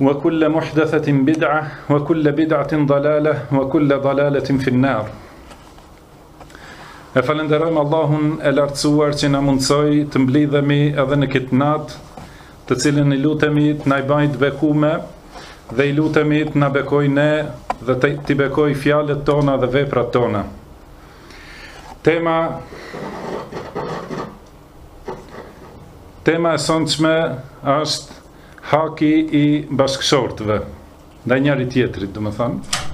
Wa kulla muhdathatin bid'a wa kulla bid'atin dalala wa kulla dalalatin fi an-nar. E falënderojmë Allahun e lartësuar që na mundësoj të mblidhemi edhe në këtë natë, të cilën i lutemi të na i bëjë të bekume dhe i lutemi të na bekojë ne dhe t'i bekojë fjalët tona dhe veprat tona. Tema Tema e sonqme është Haki i bashkëshortëve ndaj njëri-tjetrit, domethanë.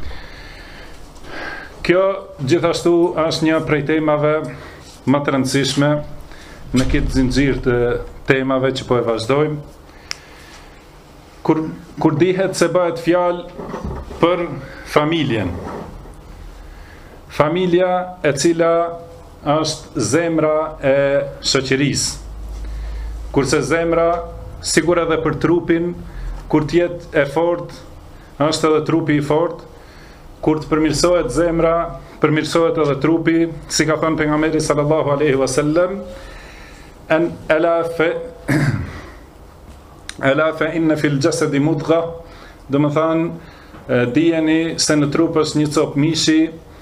Kjo gjithashtu është një prej temave më të rëndësishme në këtë zinxhir të temave që po e vazhdojmë. Kur kur dihet se bëhet fjalë për familjen. Familja e cila është zemra e shoqërisë. Kurse zemra, sikur edhe për trupin, kur të jetë e fortë, është edhe trupi i fortë. Kur të përmirësohet zemra, përmirësohet edhe trupi, si ka thënë pejgamberi sallallahu alaihi wasallam, an ala fa ala fa inna fil jasad mudgha, domethënë dijeni se në trup është një copë mishi,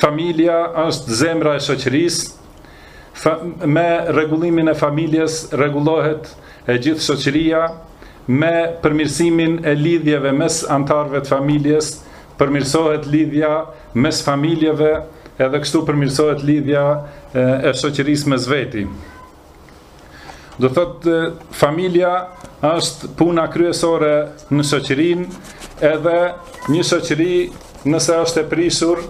familja është zemra e shoqërisë, me rregullimin e familjes rregullohet e gjithë shoqëria, me përmirësimin e lidhjeve mes anëtarëve të familjes, përmirësohet lidhja mes familjeve, edhe kështu përmirësohet lidhja e shoqërisë mes veti. Do thotë familja është puna kryesore në shoqërinë, edhe një shoqëri nëse është e prishur,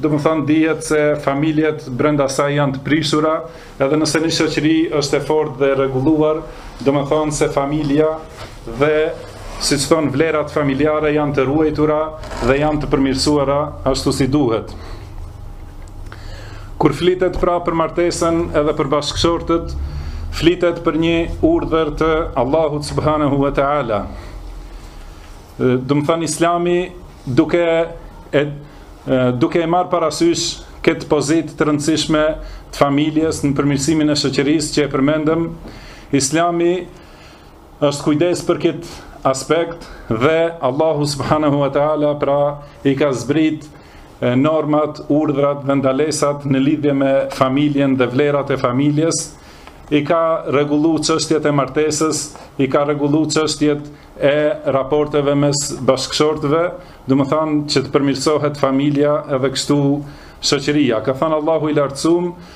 domethonë dihet se familjet brenda saj janë të prishura, edhe nëse një shoqëri është e fortë dhe e rregulluar, domethonë se familja Dhe siç thonë vlerat familjare janë të ruajtura dhe janë të përmirësuara ashtu si duhet. Kur flitet pra për martesën edhe për bashkëshortët, flitet për një urdhër të Allahut subhanahu wa taala. Domethënë Islami duke e duke e marr parasysh këtë pozitë të rëndësishme të familjes në përmirësimin e shoqërisë që e përmendëm, Islami është kujdes për këtë aspekt dhe Allahu subhanahu wa taala pra i ka zbrit normat, urdhrat dhe ndalesat në lidhje me familjen dhe vlerat e familjes, i ka rregullu çështjet e martesës, i ka rregullu çështjet e raporteve mes bashkëshortëve, domethanë që të përmirësohet familja edhe kështu shoqëria. Ka thënë Allahu i lartësuar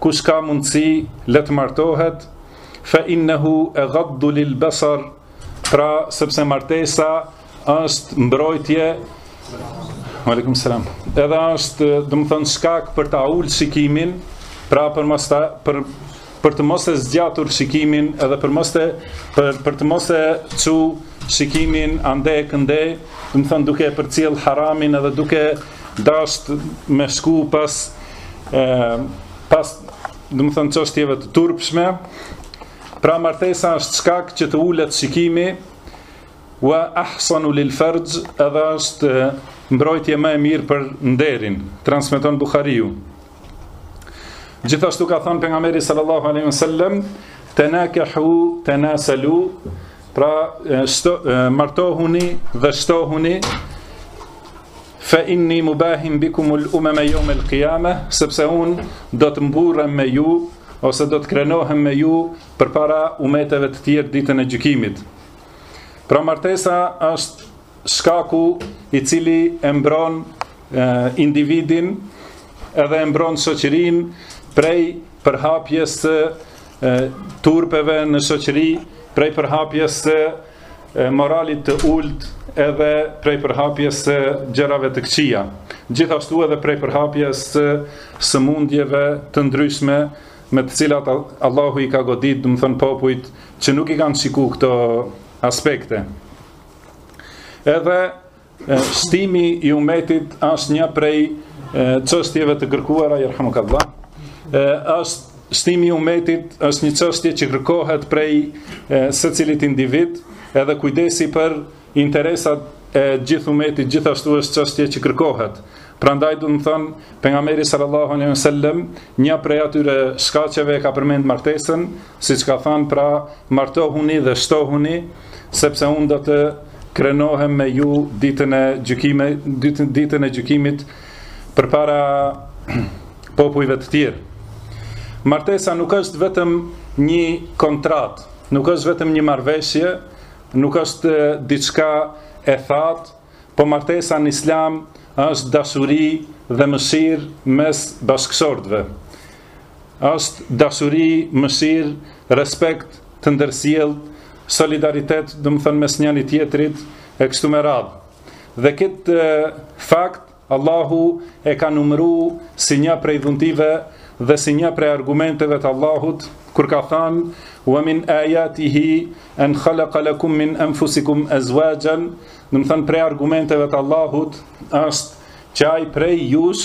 Kush ka mundësi, le të martohet, fa innehu e gaddu lil besar, pra sepse martesa është mbrojtje, Aleikum selam. Edhe është, domethënë shkak për ta ul shikimin, pra për mos ta për për të mos e zgjatur shikimin edhe për mos të për për të mos e çu shikimin ande e kënde, domethënë duke e përcjell haramin edhe duke dashtë me shku pas e, pas, domethënë, çështjeve të turpshme, pra martesa është shkak që të ulet shikimi, wa ahsanu lil farj edhe është mbrojtje më e mirë për nderin transmeton Buhariu gjithashtu ka thënë pejgamberi sallallahu alaihi wasallam tanakahu tanasalu pra shto, martohuni dhe shtohuni Fe inni mubahin bikumul umeme jomel kijame, sepse unë do të mburrem me ju, ose do të krenohem me ju përpara umeteve të tjerë ditën e gjykimit. Pra martesa është shkaku i cili e mbron e, individin edhe e mbron shoqërinë prej përhapjes së turpeve në shoqëri, prej përhapjes së moralit të ulët edhe prej përhapjes së gjërave të këqija, gjithashtu edhe prej përhapjes së sëmundjeve të ndryshme me të cilat Allahu i ka godit, domethënë popujt, që nuk i kanë shiku këto aspekte. Edhe Shtimi i umetit është një prej çështjeve të kërkuara jerhamukallah. Shtimi i umetit është një çështje që kërkohet prej secilit individ, edhe kujdesi për interesat e gjithë umetit gjithashtu është çështje që kërkohet. Prandaj domethënë pejgamberi sallallahu alejhi ve sellem, një prej atyre shkaqeve e ka përmend martesën, Siç ka thënë, pra, martohuni dhe shtohuni, sepse unë do të krenohem me ju ditën e gjykimit, ditën, ditën e gjykimit përpara popujve të tjerë. Martesa nuk është vetëm një kontratë, nuk është vetëm një marrëveshje, nuk është diçka e thatë, po martesa në islam është dashuri dhe mëshirë mes bashkëshortëve. Është dashuri, mëshirë, respekt të ndërsjellë, solidaritet, domethënë mes njëri tjetrit e kështu me radhë. Dhe këtë fakt Allahu e ka numru si një prej dhuntive dhe si një prej argumenteve të Allahut kur ka thënë wa min ayatihi an khalaqa lakum min anfusikum azwajan, domethënë prej argumenteve të Allahut është që ai prej jush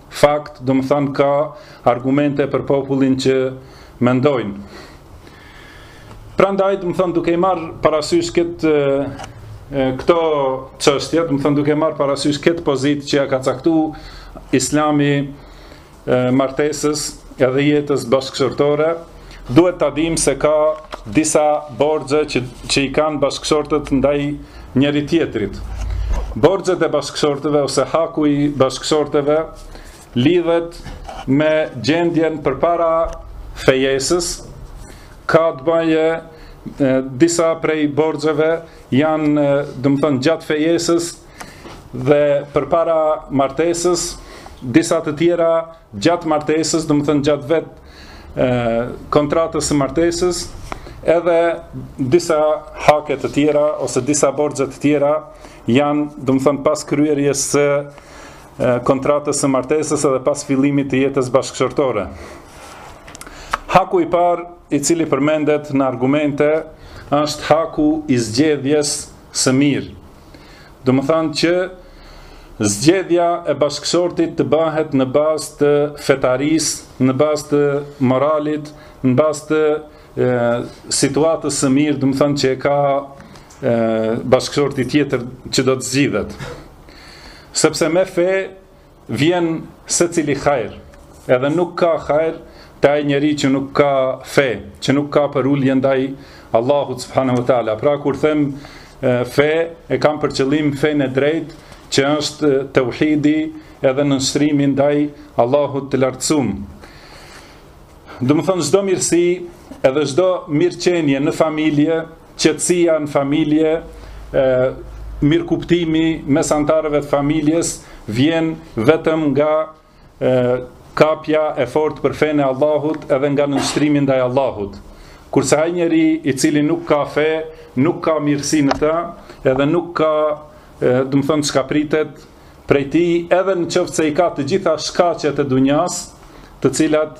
Fakt, domethënë ka argumente për popullin që mendojnë. Prandaj, domethënë duke i marrë parasysh këtë këto çështje, domethënë duke marrë parasysh këtë pozitë që ia ka caktu islami martesës edhe jetës bashkëshortore, Duhet ta dimë se ka disa borxhe që që i kanë bashkëshortët ndaj njëri-tjetrit. Borxhet e bashkëshortëve ose haku i bashkëshortëve lidhet me gjendjen përpara fejesës, ka të bëjë disa prej borxheve janë, domethënë, gjatë fejesës dhe përpara martesës, disa të tjera Gjatë martesës, domethënë gjatë vetë kontratës së martesës, edhe disa hake të tjera ose disa borxhe të tjera janë, domethënë pas kryerjes së kontratës së martesës edhe pas fillimit të jetës bashkëshortore. Haku i parë, i cili përmendet në argumente, është haku i zgjedhjes së mirë. Domethënë që zgjedhja e bashkëshortit të bëhet në bazë të fetarisë, në bazë të moralit, në bazë të e, situatës së mirë, domethënë që e ka e, bashkëshorti tjetër që do të zgjidhet. Sepse me fe Vjen secili hajr, edhe nuk ka hajr te ai njeri që nuk ka fe, që nuk ka përulje ndaj Allahut subhanahu wa taala. Pra kur them fe, e kam për qëllim fenë e drejtë që është teuhidi edhe nënshtrimi ndaj Allahut të lartësum. Domethënë çdo mirësi edhe çdo mirëqenie në familje Qetësia në familje, mirëkuptimi mes anëtarëve të familjes vjen vetëm nga kapja e fortë për fenë e Allahut edhe nga nënshtrimi ndaj Allahut. Kurse ai njeri i cili nuk ka fe, nuk ka mirësi në të, edhe nuk ka, domethënë çka pritet prej tij, edhe në qoftë se i ka të gjitha shkaqet e dunjasë, të cilat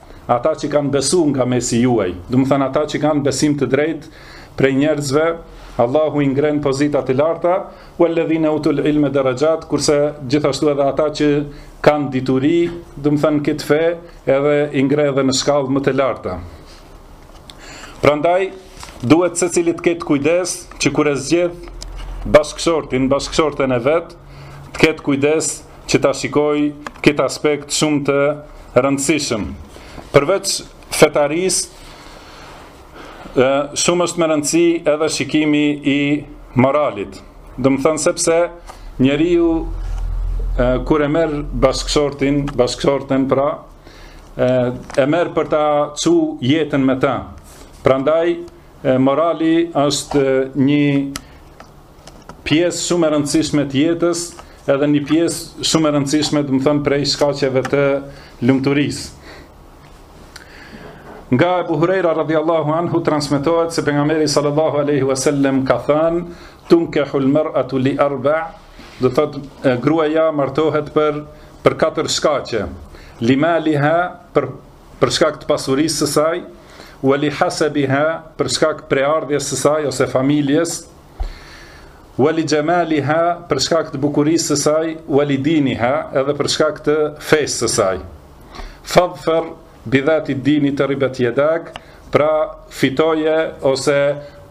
Ata që kanë besu nga mesi juaj, domethënë ata që kanë besim të drejtë prej njerëzve, Allahu i ngre në pozita të larta, uel-ledhine utul ilme derexhat, kurse gjithashtu edhe ata që kanë dituri, domethënë këtë fe, edhe i ngre edhe në shkallë më të larta. Prandaj, duhet secili të ketë kujdes që kur e zgjedh bashkëshortin, bashkëshorten e vet, të ketë kujdes që ta shikoj këtë aspekt shumë të rëndësishëm. Përveç fetarisë, shumë është me rëndësi edhe shikimi i moralit. Domethënë sepse njeriu kur e merr bashkëshortin, bashkëshorten pra, e merë për ta çu jetën me ta. Prandaj, morali është një pjesë shumë e rëndësishme të jetës, edhe një pjesë shumë e rëndësishme, domethënë prej shkaqeve të lumturisë. Nga Abu Huraira radhiyallahu anhu transmetohet se pejgamberi sallallahu alaihi wasallam ka thënë tunkahul mar'atu li arba' do thotë gruaja martohet për për katër shkaqe limaliha për për shkak të pasurisë së saj, wa li hasabiha për shkak të prejardhjes së saj ose familjes, Wa li jamaliha për shkak të bukurisë së saj, wa li diniha edhe për shkak të fesë së saj. Fadhfer bidhati dini teribet jedak, pra fitoje ose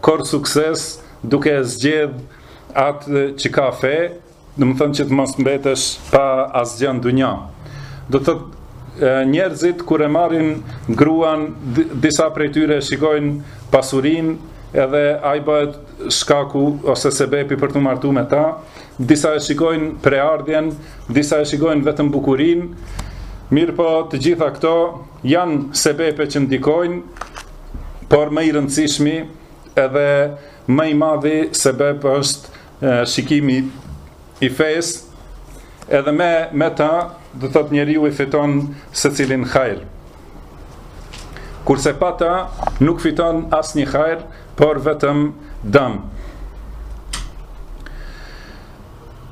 korr sukses duke zgjedh atë që ka fe, Domethënë që të mos mbetesh pa asgjë në dunja. Do të thotë njerëzit kur e marrin gruan disa prej tyre e shikojnë pasurinë edhe ai bëhet shkaku ose sebepi për t'u martu me ta disa e shikojnë prejardhjen disa e shikojnë vetëm bukurinë mirëpo të gjitha këto janë sebepe që ndikojnë por më i rëndësishmi edhe më i madhi sebep është shikimi i fesë edhe me me ta do të thotë njeriu e fiton secilin hajr kurse pa ta nuk fiton asnjë hajr por vetëm dëm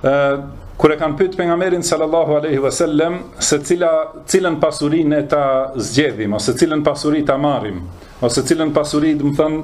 ë kur e kanë pyet pejgamberin sallallahu alaihi wasallam se cila cilën pasuri ne ta zgjedhim ose cilën pasuri ta marrim ose cilën pasuri domethënë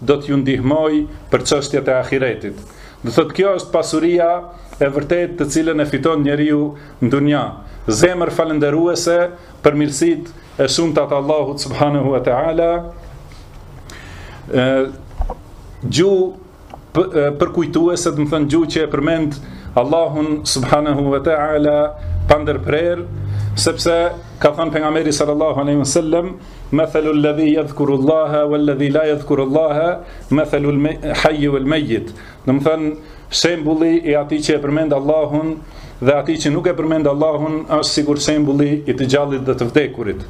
do t'ju ndihmojë për çështjet e ahiretit. Do të thotë kjo është pasuria e vërtetë të cilën e fiton njeriu në dunja, zemër falënderuese për mirësitë e shumta të Allahut subhanahu wa taala. Gjuhë përkujtuese, domethënë gjuhë që e përmend Allahun subhanahu wa taala pa ndërprerë, sepse ka thënë pejgamberi sallallahu alaihi wasallam Mathalu alladhi yadhkuru Allaha walladhi la yadhkuru Allaha mathalu al-hayy wal-mayyit. Domethënë shembulli i atij që e përmend Allahun dhe atij që nuk e përmend Allahun është sikur shembulli i të gjallit dhe të vdekurit.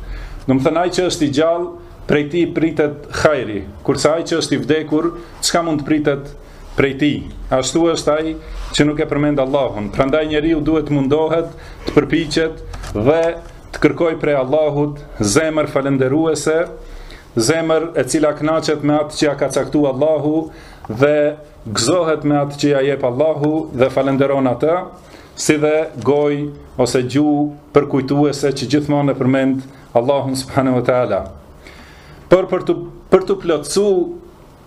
Domethënë ai që është i gjallë prej tij pritet hajri, kurse ai që është i vdekur çka mund të pritet prej tij. Ashtu është ai që nuk e përmend Allahun. Prandaj njeriu duhet të mundohet të përpiqet dhe Të kërkojë prej Allahut zemër falënderuese, zemër e cila kënaqet me atë që ja ka caktuar Allahu dhe gëzohet me atë që ja jep Allahu dhe falënderon atë, si dhe gojë ose gjuhë përkujtuese që gjithmonë e përmend Allahun subhanahu wa taala. Por për t'u për t'u plotësu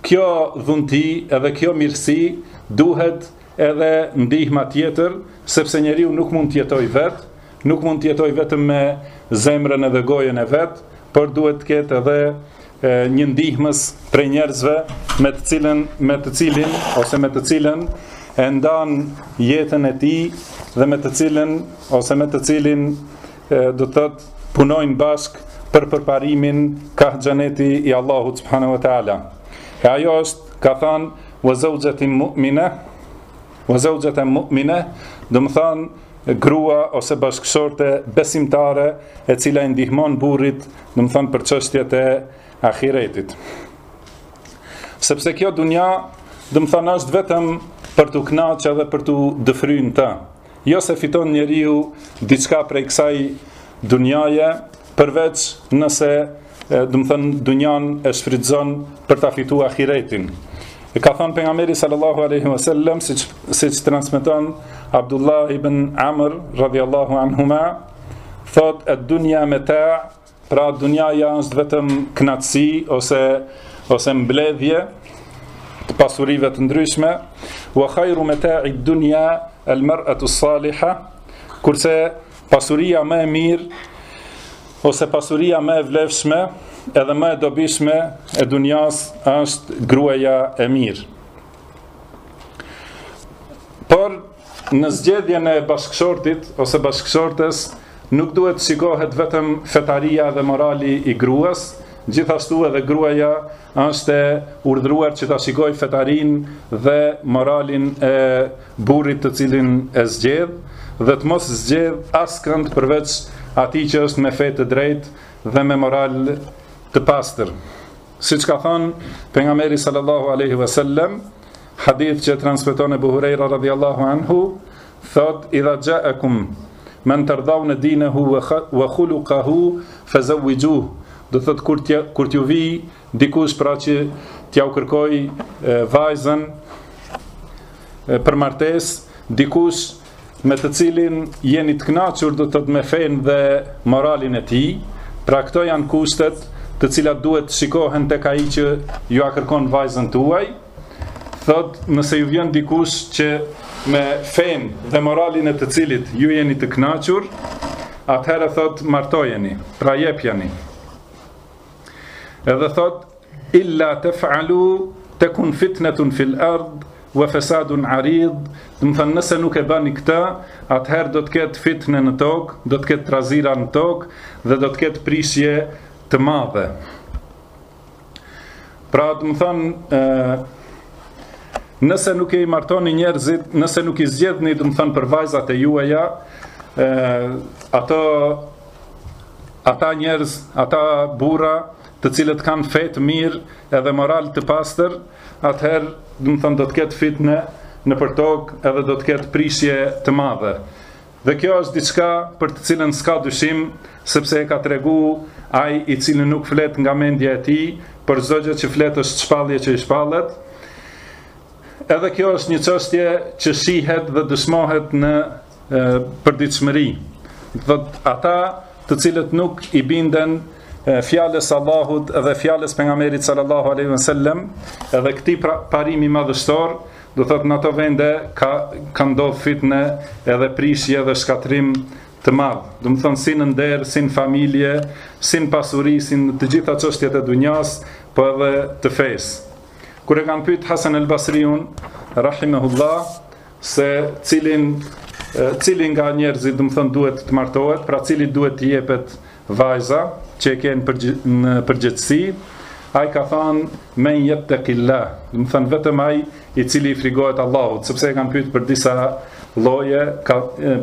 kjo dhunti edhe kjo mirësi duhet Edhe ndihma tjetër, sepse njeriu nuk mund të jetojë vetë, nuk mund të jetojë vetëm me zemrën edhe gojën e vet, por duhet të ketë edhe një ndihmës prej njerëzve me të cilën me të cilin ose me të cilën e ndan jetën e tij dhe me të cilën ose me të cilin domethënë punojnë bashkë për përparimin kah xheneti i Allahut subhanahu wa taala. E ajo është ka thënë Wa zawjatin mu'mina wa zawjatan mu'mina, domethënë grua ose bashkëshorte besimtare e cila i ndihmon burrit, domethënë për çështjet e ahiretit. Sepse kjo dunja, domethënë është vetëm për t'u kënaq edhe për t'u dëfry n'të. Jo se fiton njeriu diçka prej kësaj dunjaje, përveç nëse e domethënë dunjan e shfrytëzon për ta fituar ahiretin. E ka thënë pejgamberi sallallahu alaihi wasallam siç siç transmeton Abdullah ibn Amr radhiyallahu anhuma thotë ad-dunya mata pra dunjaja është vetëm kënaqësi ose ose mbledhje të pasurive të ndryshme wa khairu mata'i dunya al mar'atu salihah kurse Pasuria më e mirë ose pasuria më e vlefshme edhe më e dobishme e dunjas është gruaja e mirë. Por në zgjedhjen e bashkëshortit ose bashkëshortes nuk duhet të shikohet vetëm fetaria dhe morali i gruas, gjithashtu edhe gruaja është e urdhëruar që ta shikojë fetarinë dhe moralin e burrit të cilin e zgjedh dhe të mos zgjedh askënd përveç atij që është me fe të drejtë dhe me moral të pastër. Siç ka thënë pejgamberi sallallahu alaihi wasallam, hadith që e transmeton Abu Huraira radhiyallahu anhu, thot idha ja'akum man tardawna dinahu wa khuluquhu fazawwijuhu. Domethënë kur kur t'ju vi Dikush pra që t'jua kërkoj vajzën për martesë, dikush me të cilin jeni të knaqur domethënë me fenë dhe moralin e tij, pra këto janë kushtet të cilat duhet të shikohen tek ai që jua kërkon vajzën tuaj, thot nëse ju vjen dikush që me fenë dhe moralin e të cilit ju jeni të kënaqur, atëherë thot martojeni, pra jepjani. Edhe thot, illa taf'alu takun fitnetun fil ardh, wa fesadun arid, domethënë nëse nuk e bani këtë, atëherë do të ketë fitne në tokë, do të ketë trazira në tokë, dhe do të ketë prishje të madhe. Pra domethënë, nëse nuk i martoni njerëzit, nëse nuk i zgjedhni domethënë për vajzat e juaja, ato Ata njerëz, ata burra, të cilët kanë fe të mirë edhe moral të pastër, atëherë, domethënë do të ketë fitne nëpër tokë edhe do të ketë prishje të madhe. Dhe kjo është diçka për të cilën s'ka dyshim, sepse e ka tregu ai i cili nuk flet nga mendja e tij, por çdo gjë që flet është shpallje që i shpallet. Edhe kjo është një çështje që shihet dhe dëshmohet në e, përditshmëri. Domethënë ata të cilët nuk i binden fjalës s'Allahut edhe fjalës s'pejgamberit sallallahu alaihi wasallam edhe këtij pra, parimi madhështor domethënë në ato vende ka ka ndodh fitne edhe prishje dhe shkatrrim të madh domethënë si në nder si në familje si në pasuri si në të gjitha çështjet e dunjas po edhe të fesë kur e kanë pyet Hasan al-Basriun rahimahullah se cilin cili nga njerëzit domethënë duhet të martohet, pra cilit duhet t'i jepet vajza që e kanë nën përgjegjësi, ai ka thënë men yattaqillah, domethënë vetëm ai i cili i frigohet Allahut, sepse e kanë pyet për disa lloje, ka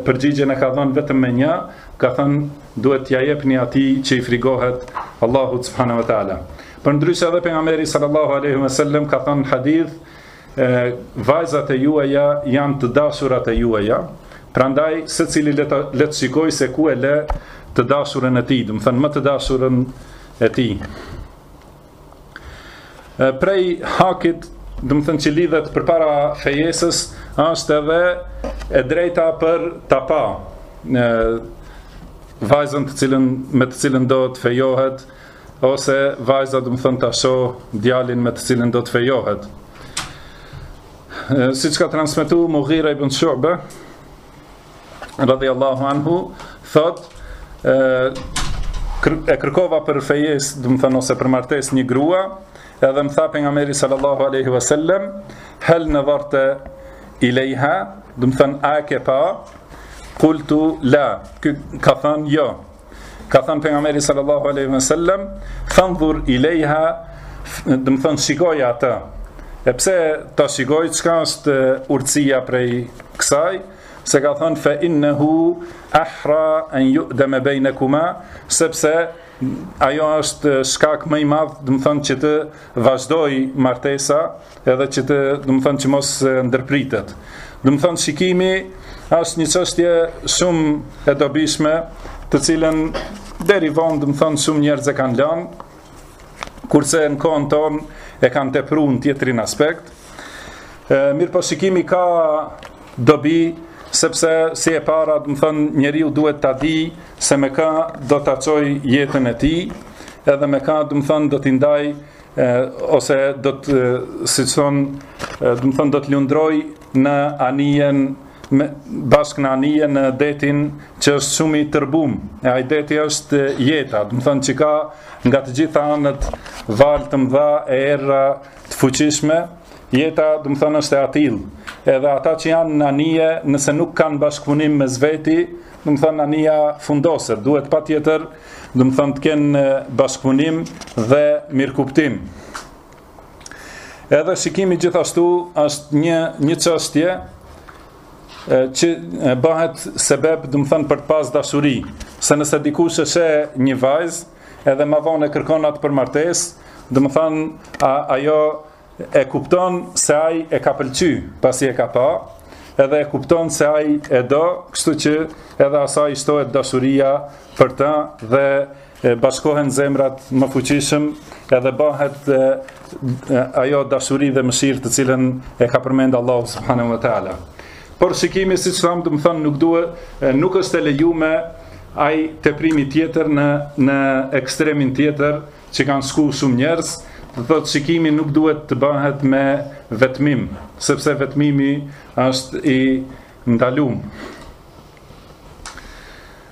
përgjigjen e ka dhënë vetëm me një, ka thënë duhet t'ia jepni atij që i frigohet Allahut subhanahu wa taala. Përndryshe edhe pejgamberi sallallahu alaihi wasallam ka thënë në hadith vajzat e juaja janë të dashurat e juaja, prandaj secili le të, le të shikoj se ku e le të dashurën e tij, domethënë më të dashurën e tij. Prej hakit, domethënë që lidhet përpara fejesës, është edhe e drejta për ta pa, vajzën të cilën, me të cilën do të fejohet, Ose vajza domethënë ta shoh djalin me të cilin do të fejohet. Siç ka transmetuar Mughira ibn Shu'ba radhiyallahu anhu, thot e kërkova për fejes, domethënë ose për martesë një grua, edhe më tha pejgamberi sallallahu alaihi wasallam, hal nadarta ilayha, domethënë a e ke pa? Qultu la, ka thënë jo. Ka thënë pejgamberi sallallahu alaihi wasallam, "Fanzur ilayha", domethonë shikoje atë. E pse ta shikoj çka është urtësia prej kësaj? Se ka thënë fa innahu ahra an yu'dama bainakuma, sepse ajo është shkak më i madh, domethonë që të vazhdoj martesa edhe që të, domethonë që mos ndërpritet. Domethonë shikimi është një çështje shumë e dobishme, të cilën deri vonë domethonë shumë njerëz e kanë lënë, kurse në kohën tonë e kanë tepruar në tjetrin aspekt. Ë mirëpo shikimi ka dobi sepse si e para domethonë njeriu duhet ta di se me ka do ta çoj jetën e tij, edhe me ka domethonë do t'i ndaj e, ose do të siç thon domethon do të lundroj në anijen më bashkë në anijen në detin që është shumë i tërbum e ai deti është jeta domethon që ka nga të gjitha anët valë të mëdha e erëra të fuqishme jeta domethon është e atill edhe ata që janë në anije nëse nuk kanë bashkëpunim mes veti domethon anija fundoset duhet patjetër Domethënë të kenë bashkëpunim dhe mirëkuptim. Edhe shikimi gjithashtu është një, një çështje që bëhet sebeb, domethënë për të pas dashuri. Se nëse dikush e sheh një vajzë, edhe ma vonë e kërkon atë për martes, domethënë ajo e kupton se ai e ka pëlqy pasi e ka pa, edhe e kupton se ai e do, kështu që edhe asaj i shtohet dashuria për të dhe bashkohen zemrat më fuqishëm edhe bëhet ajo dashuri dhe mëshirë të cilën e ka përmend Allahu subhanahu wa taala. Por shikimi siç tham, domethonë nuk duhet nuk është e lejume ai teprimi tjetër në në ekstremin tjetër, që kanë shku shumë njerëz, domethënë shikimi nuk duhet të bëhet me vetmim, sepse vetmimi është i ndalum.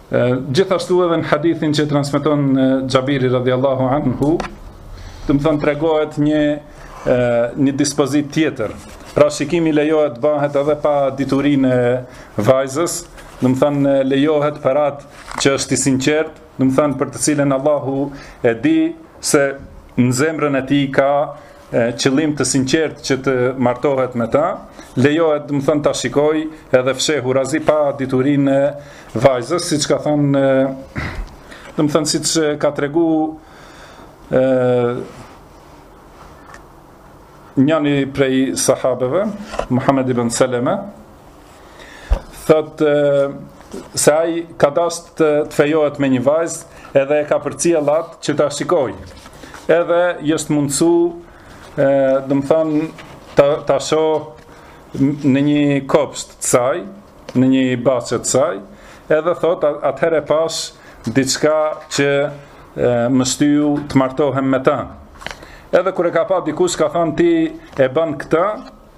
Gjithashtu edhe në hadithin që transmeton Xhabiri radijallahu anhu, domethënë tregohet një, një dispozitë tjetër. Pra shikimi lejohet bëhet edhe pa diturinë e vajzës, domethënë lejohet për atë që është i sinqertë, domethënë për të cilën Allahu e di se në zemrën e tij ka qëllim të sinqertë që të martohet me ta, lejohet domethënë ta shikojë edhe fshehurazi pa diturinë e vajzës, siç ka thënë domethënë siç ka tregu ë njëri prej sahabeve, Muhammed ibn Seleme, thotë se ai ka dashur të, të fejohet me një vajzë edhe e ka përcjellë atë që ta shikojë. Edhe është mundu, ë, domethënë ta ta shohë në një kopsht të saj, në një bahçe të saj, edhe thotë atëherë pashë diçka që e, më shtyu të martohem me ta. Edhe kur e ka pa dikush ka thënë ti e bën këtë,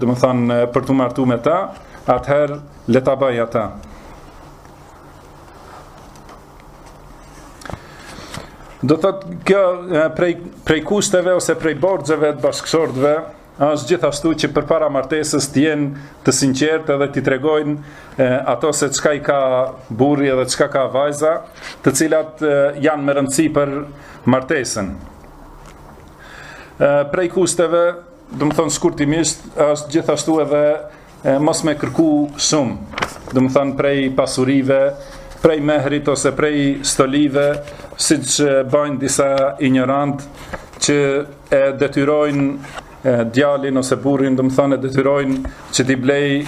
domethënë për t'u martu me ta, atëherë le ta bëjë atë. Domethënë kjo prej prej kushteve ose prej borxheve të bashkëshortëve është gjithashtu që përpara martesës të jenë të sinqertë edhe t'i tregojnë ato se çka i ka burri edhe çka ka vajza, të cilat e, janë me rëndësi për martesën. E, prej kushteve, Domethënë shkurtimisht është gjithashtu edhe mos me kërku shumë. Domethënë prej pasurive, prej mehrit ose prej stolive, siç bëjnë disa injorantë që e detyrojnë djalin ose burrin, domethënë e detyrojnë që t'i blejë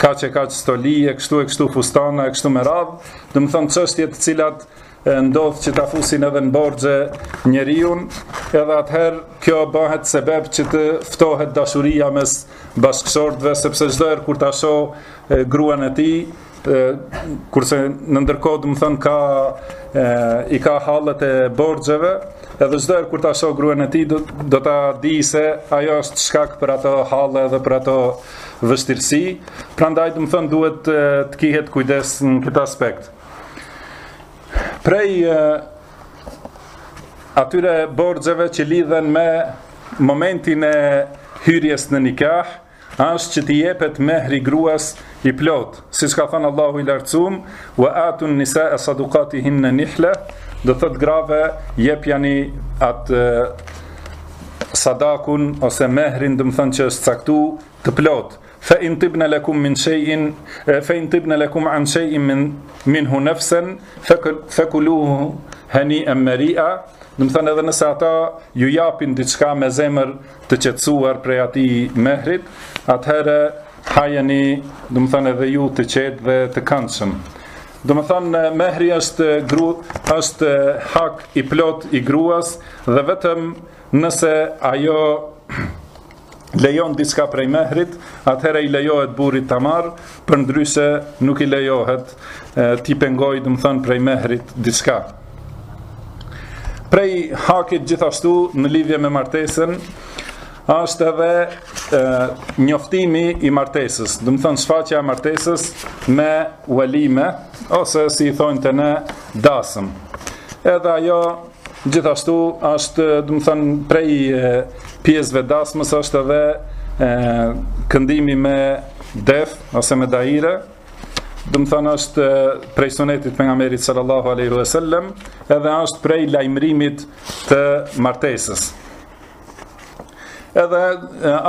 kaq e kaq stoli, e kështu e kështu fustana, e kështu me radhë, domethënë çështje të cilat e ndodh që ta fusin edhe në borxhe njeriun, edhe atëherë kjo bëhet sebeb që të ftohet dashuria mes bashkëshortëve, sepse çdo herë kur ta shohë gruan e tij, kurse në ndërkohë domethënë ka e, i ka hallet e borxheve, edhe çdo herë kur ta shohë gruan e tij do, do ta di se ajo është shkak për ato halle dhe për ato vështirësi, prandaj domethënë duhet të kihet kujdes në këtë aspekt. Prej atyre borxheve që lidhen me momentin e hyrjes në nikah, është që t'i jepet mehri gruas i plotë, siç ka thënë Allahu i lartësum, wa atun nisae sadukatihinne nihle, do thotë grave jepjani atë sadakun ose mehrin, domethënë që është caktu të plotë. Fe in tibne lekum min shejin, fe in tibne lekum an shejin min, minhu nefsen, fe kuluhu henien meria, domethënë edhe nëse ata ju japin diçka me zemër të qetësuar prej atij mehrit, atëherë hajeni, domethënë edhe ju të qetë dhe të këndshëm. Domethënë, mehri është, gru, është hak i plotë i gruas dhe vetëm Nëse ajo lejon diçka prej mehrit, atëherë i lejohet burrit ta marrë, përndryshe nuk i lejohet t'i pengojë, domethënë prej mehrit diçka. Prej hakit gjithashtu në lidhje me martesën është edhe e, njoftimi i martesës, domethënë shfaqja e martesës me uelime ose si i thonë te ne dasëm. Edhe ajo Gjithashtu është, domethënë, prej pjesëve dasmës është edhe e, këndimi me def ose me daire. Domethënë është prej sunetit pejgamberit sallallahu alaihi wasallam, edhe është prej lajmërimit të martesës. Edhe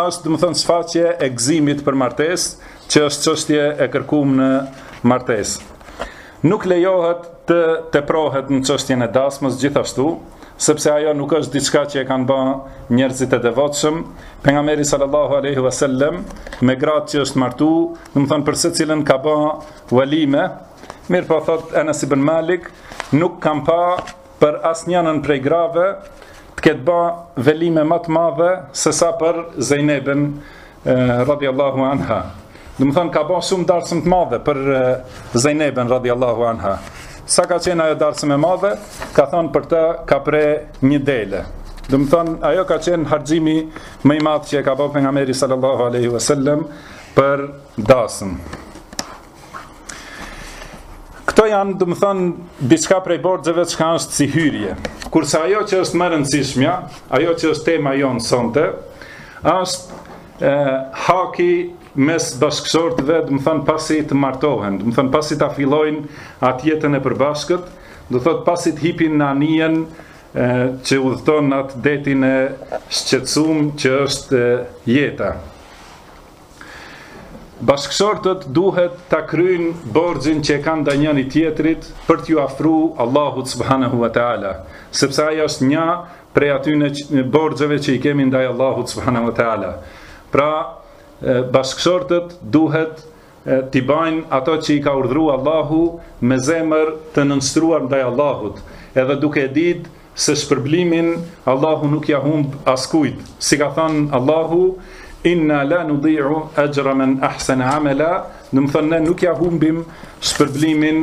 është, domethënë, shfaqje e gëzimit për martesë, që është çështje e kërkum në martesë. Nuk lejohet të teprohet në çështjen e dasmës gjithashtu, sepse ajo nuk është diçka që e kanë ba njerëzit e devotshëm, pejgamberi sallallahu alaihi wasallam me gratë që është martu, domethënë për secilën ka ba velime, mirëpo thotë Enes ibn Malik, nuk kam pa për asnjënën prej grave të ketë ba velime më të madhe sesa për Zejnebën radiallahu anha. Domethënë, ka ba shumë darsëm të madhe për Zejnebën, radiallahu anha. Sa ka qenë ajo darsëm e madhe, ka thënë për të ka pre një dele. Domethënë, ajo ka qenë harxhimi më i madh që e ka ba pejgamberi sallallahu aleyhi vësallem për dasëm. Këto janë, domethënë, diçka prej borxheve çka është si hyrje. Kurse ajo që është më rëndësishmja, ajo që është tema jonë sonte, është e, haki mes bashkëshortëve, domethënë pasi të martohen, domethënë pasi ta fillojnë atë jetën e përbashkët, do të thotë pasi të hipin në anijen e, që udhëton në atë detin e shqetësum që është e, jeta. Bashkëshortët duhet ta kryejnë borxhin që e kanë ndaj njëri tjetrit për t'ju afru Allahut subhanahu wa taala, sepse ai është një prej atyne borxheve që i kemi ndaj Allahut subhanahu wa taala. Pra, bashkëshortët duhet t'i bajnë ato që i ka urdhëru Allahu me zemër të nënshtruar ndaj Allahut, edhe duke e ditë Se shpërblimin Allahu nuk ja humb askujt. Si ka thënë Allahu, Inna la nudhi'u ajra man ahsana amala, domethënë ne nuk ja humbim shpërblimin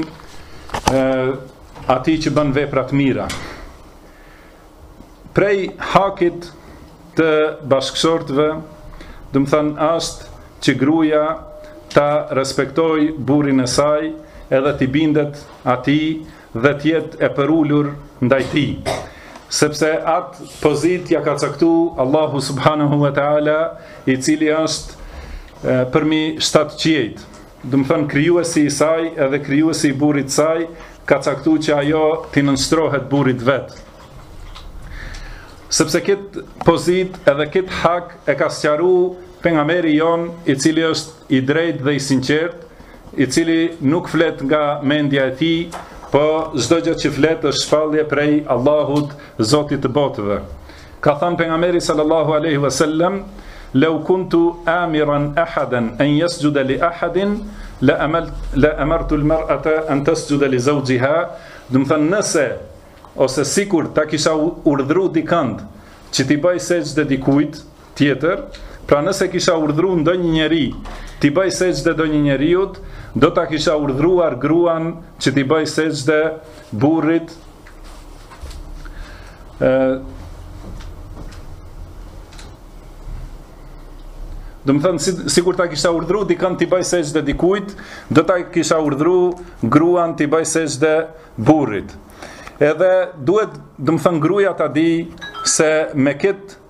atij që bën vepra të mira. Prej hakit të bashkëshortëve, domethënë është që gruaja ta respektojë burrin e saj edhe t'i bindet atij dhe të jetë e përulur ndaj tij, sepse atë pozitë ja ka caktu Allahu subhanahu wa ta'ala, i cili është përmi shtatë qiejt. Domethënë, krijuesi i saj edhe krijuesi i burrit të saj, ka caktu që ajo t'i nënshtrohet burrit vet. Sepse këtë pozitë edhe këtë hak e ka sqaru pejgamberi jonë, i cili është i drejtë dhe i sinqertë, i cili nuk flet nga mendja e tij, po çdo gjë që flet është shpallje prej Allahut, Zotit të botëve. Ka thënë pejgamberi sallallahu alaihi wasallam, "Law kuntu amiran ahadan an yasjuda li ahadin, la amal la amartu al-mar'ata an tasjuda li zawjiha." Domethënë nëse ose sikur ta kisha urdhëru dikënd që t'i bëjë sexhde dikujt, tjetër, pra nëse kisha urdhru ndonjë njeri t'i bëjë sexhde ndonjë njeriut, do ta kisha urdhruar gruan që t'i bëjë sexhde burrit, domethënë, si, sikur ta kisha urdhru, dikand t'i bajë sexhde dikujt, do ta kisha urdhru gruan t'i bajë sexhde burrit. Edhe duhet, domethënë, gruja ta dijë se me këtë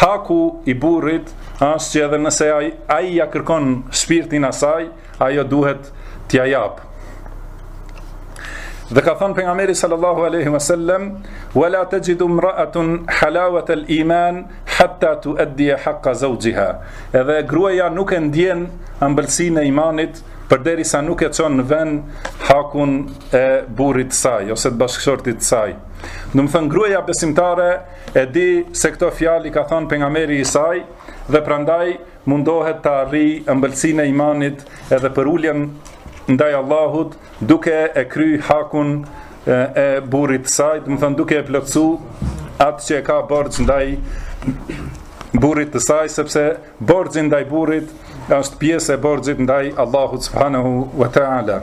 Haku i burrit është që edhe nëse ai ai ja kërkon shpirtin asaj, ajo duhet t'ia jap. Dhe ka thënë pejgamberi sallallahu alaihi wasallam, "Wa la tajidu imra'atun halawat al-iman hatta tu'addi haqqa zawjiha." Edhe gruaja nuk e ndjen ëmbëlsinë e imanit përderisa nuk e çon në vend hakun e burrit të saj ose të bashkëshortit të saj. Domethënë gruaja besimtare E di se këto fjalë i ka thënë pejgamberi i saj dhe prandaj mundohet të arrijë ëmbëlsinë e imanit edhe përuljen ndaj Allahut duke e kry hakun e burrit të saj, domethonë duke e plotsu atë që e ka borxh ndaj burrit të saj sepse borxhi ndaj burrit është pjesë e borxhit ndaj Allahut subhanahu wa taala.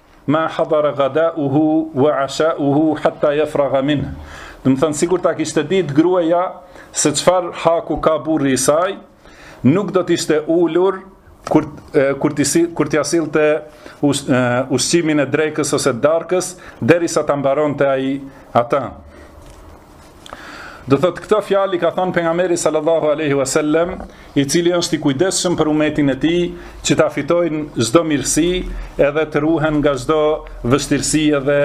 Ma hadara ghada'uhu wa 'asha'uhu hatta yafragha min. Domethënë sikur ta kishte ditë gruaja se çfarë haku ka burri i saj, nuk do të ishte ulur kur kur ti kur t'ia sillte ushqimin e drekës ose darkës derisa ta mbaronte ai atë. Do thot këto fjalë i ka thënë pejgamberi sallallahu alaihi wasallam, i cili është i kujdesshëm për umetin e tij, që ta fitojnë çdo mirësi, edhe të ruhen nga çdo vështirësi edhe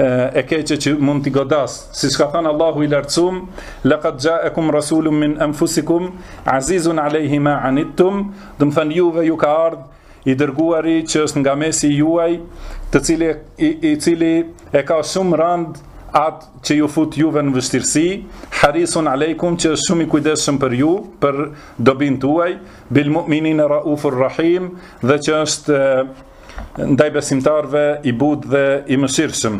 e keqe që mund t'i godas. Siç ka thënë Allahu i lartësuam, laqad ja'akum rasulun min anfusikum azizun alayhi ma anittum, domethënë juve ju ka ardh I dërguari që është nga mesi juaj, të cili i, i cili e ka shumë randë atë që ju fut juve në vështirësi, harisun alejkum që është shumë i kujdesshëm për ju, për dobinë tuaj, bil mu'minine raufur rahim dhe që është ndaj besimtarve i butë dhe i mëshirshëm.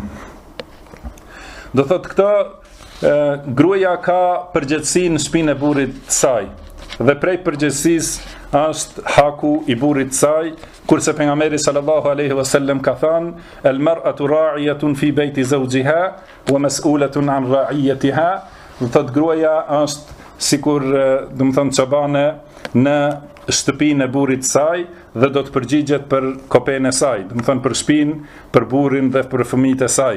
Do thotë këto Gruaja ka përgjegjësi në shpinë e burrit të saj dhe prej përgjegjësisë është haku i burrit të saj, kurse pejgamberi sallallahu alaihi wasallam ka thënë: "El mar'atu ra'iyatun fi bayti zawjiha wa mas'ulatun an ra'iyatiha." Do thotë gruaja është sikur, domethënë çobane në shtëpinë e burrit të saj dhe do të përgjigjet për kopenë e saj, domethënë për shtëpinë, për burrin dhe për fëmijët e saj.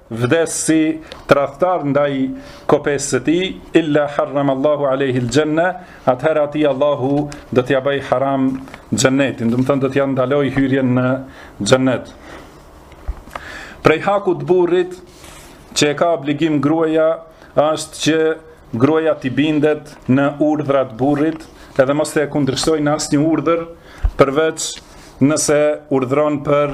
vdes si tradhtar ndaj kopesë së tij illa harrama Allahu alejhi al-janna atëherë atij Allahu do t'ia bëjë haram xhennetin domethënë do t'ia ndalojë hyrjen në xhennet prej hakut të burrit që e ka obligim gruaja është që gruaja t'i bindet në urdhrat burrit edhe mos ta kundërshtojë në asnjë urdhër përveç nëse urdhëron për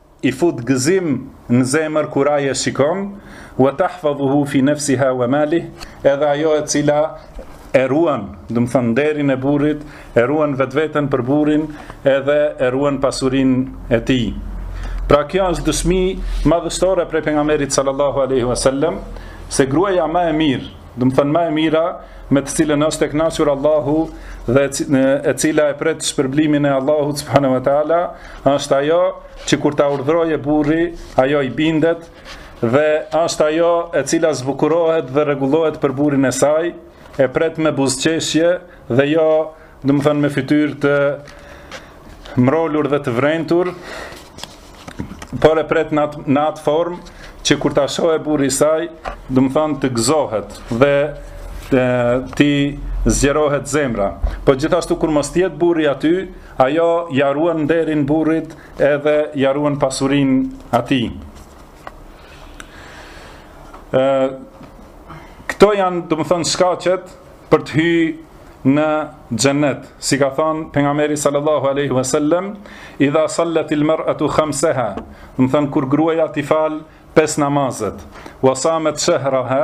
i fut gëzim në zemër kur ai e shikon, wa tahfazuhu fi nafsiha wa malih, edhe ajo e cila e ruan, domethënë nderin e burrit, e ruan vetveten për burrin, edhe e ruan pasurinë e tij. Pra kjo është dëshmi madhështore prej pejgamberit sallallahu alaihi wasallam se gruaja më e mirë, do të thonë më e mira me të cilën është i kënaqur Allahu dhe e cila e pret shpërblimin e Allahut subhanahu wa taala është ajo që kur ta urdhrojë burri, ajo i bindet dhe është ajo e cila zbukurohet dhe rregullohet për burrin e saj, e pret me buzëqeshje dhe jo, domethonë me fytyrë të mrolur dhe të vrenjtur, por e pret në atë, në atë formë që kur ta shohë burri i saj, domethonë të gëzohet dhe t'i zgjerohet zemra. Po gjithashtu kur mos të jetë burri aty, Ajo ja ruan nderin burrit edhe ja ruan pasurinë atij. E, këto janë, domethënë, shkaqet për të hy në xhennet. Si ka thënë, pejgamberi sallallahu aleyhi ve sellem, idha sallatil mer'atu khamseha, domethënë, kur gruaja t'i falë pesë namazet, wa samet shehraha,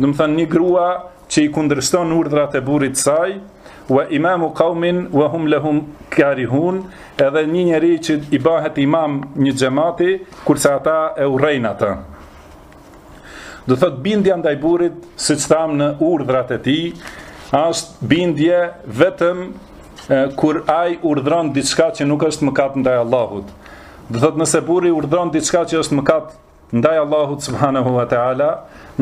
Domethonë një grua që i kundërshton urdhrat e burrit të saj, wa imamu qaumin wa hum lahu karihun, edhe një njeri që i bëhet imam një xhemati kurse ata e urrejnë atë. Do thotë bindja ndaj burrit, siç thamë në urdhrat e tij, është bindje vetëm kur ai urdhron diçka që nuk është mëkat ndaj Allahut. Do thotë nëse burri urdhron diçka që është mëkat Ndaj Allahut subhanahu wa taala,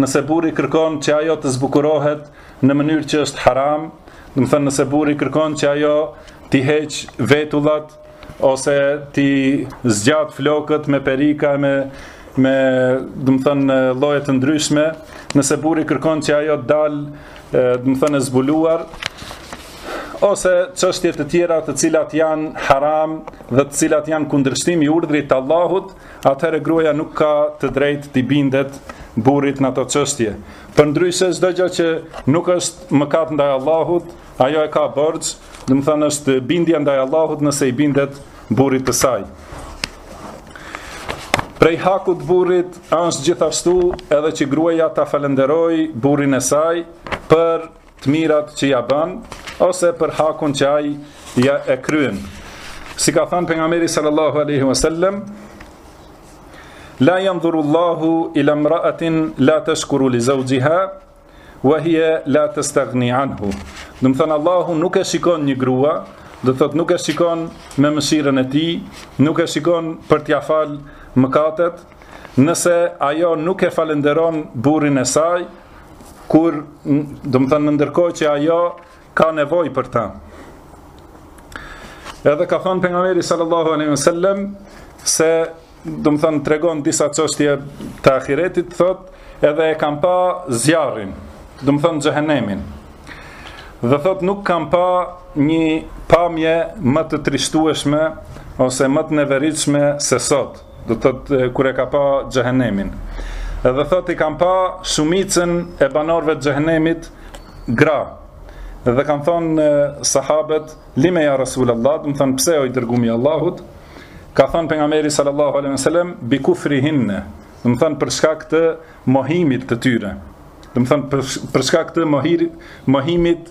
nëse burri kërkon që ajo të zbukurohet në mënyrë që është haram, domethonë nëse burri kërkon që ajo t'i heq vetullat ose t'i zgjat flokët me perika me me domethonë lloje të ndryshme, nëse burri kërkon që ajo të dal domethonë e zbuluar ose çështje të tjera të cilat janë haram dhe të cilat janë kundërshtim i urdhrit të Allahut, atëherë gruaja nuk ka të drejtë t'i bindet burrit në ato çështje. Përndryshe çdo gjë që nuk është mëkat ndaj Allahut, ajo e ka borxh, domethonë është bindje ndaj Allahut nëse i bindet burrit të saj. Prej hakut burrit është gjithashtu edhe që gruaja ta falënderojë burrin e saj për të mirat që ja bën ose për hakun që ai ja e kryen. Si ka thënë pejgamberi sallallahu alaihi wasallam, la yanzuru Allahu ila imra'atin la tashkuru li zawjiha wa hiya la tastaghni anhu. Domethonë Allahu nuk e shikon një grua, do të thotë nuk e shikon me mëshirën e tij, nuk e shikon për t'ia fal mëkatet, nëse ajo nuk e falënderon burrin e saj, kur domethënë ndërkohë që ajo ka nevojë për ta. Edhe ka thënë pejgamberi sallallahu alaihi wasallam se domethënë tregon disa çështje të ahiretit, thot, edhe e kam pa zjarrin, domethënë xhehenemin. Dhe thot nuk kam pa një pamje më të trishtueshme ose më të neveritshme se sot. do të thotë kur e ka pa xhehenemin. Edhe thotë i kam pa shumicën e banorëve të xhehenemit gra. Dhe kanë thonë sahabët, lime ja Rasul Allah, domethonë pse o i dërgumi i Allahut, ka thonë pejgamberi sallallahu alaihi sallam, bi kufri hinne, domethonë për shkak të mohimit të tyre, domethonë për shkak të mohimit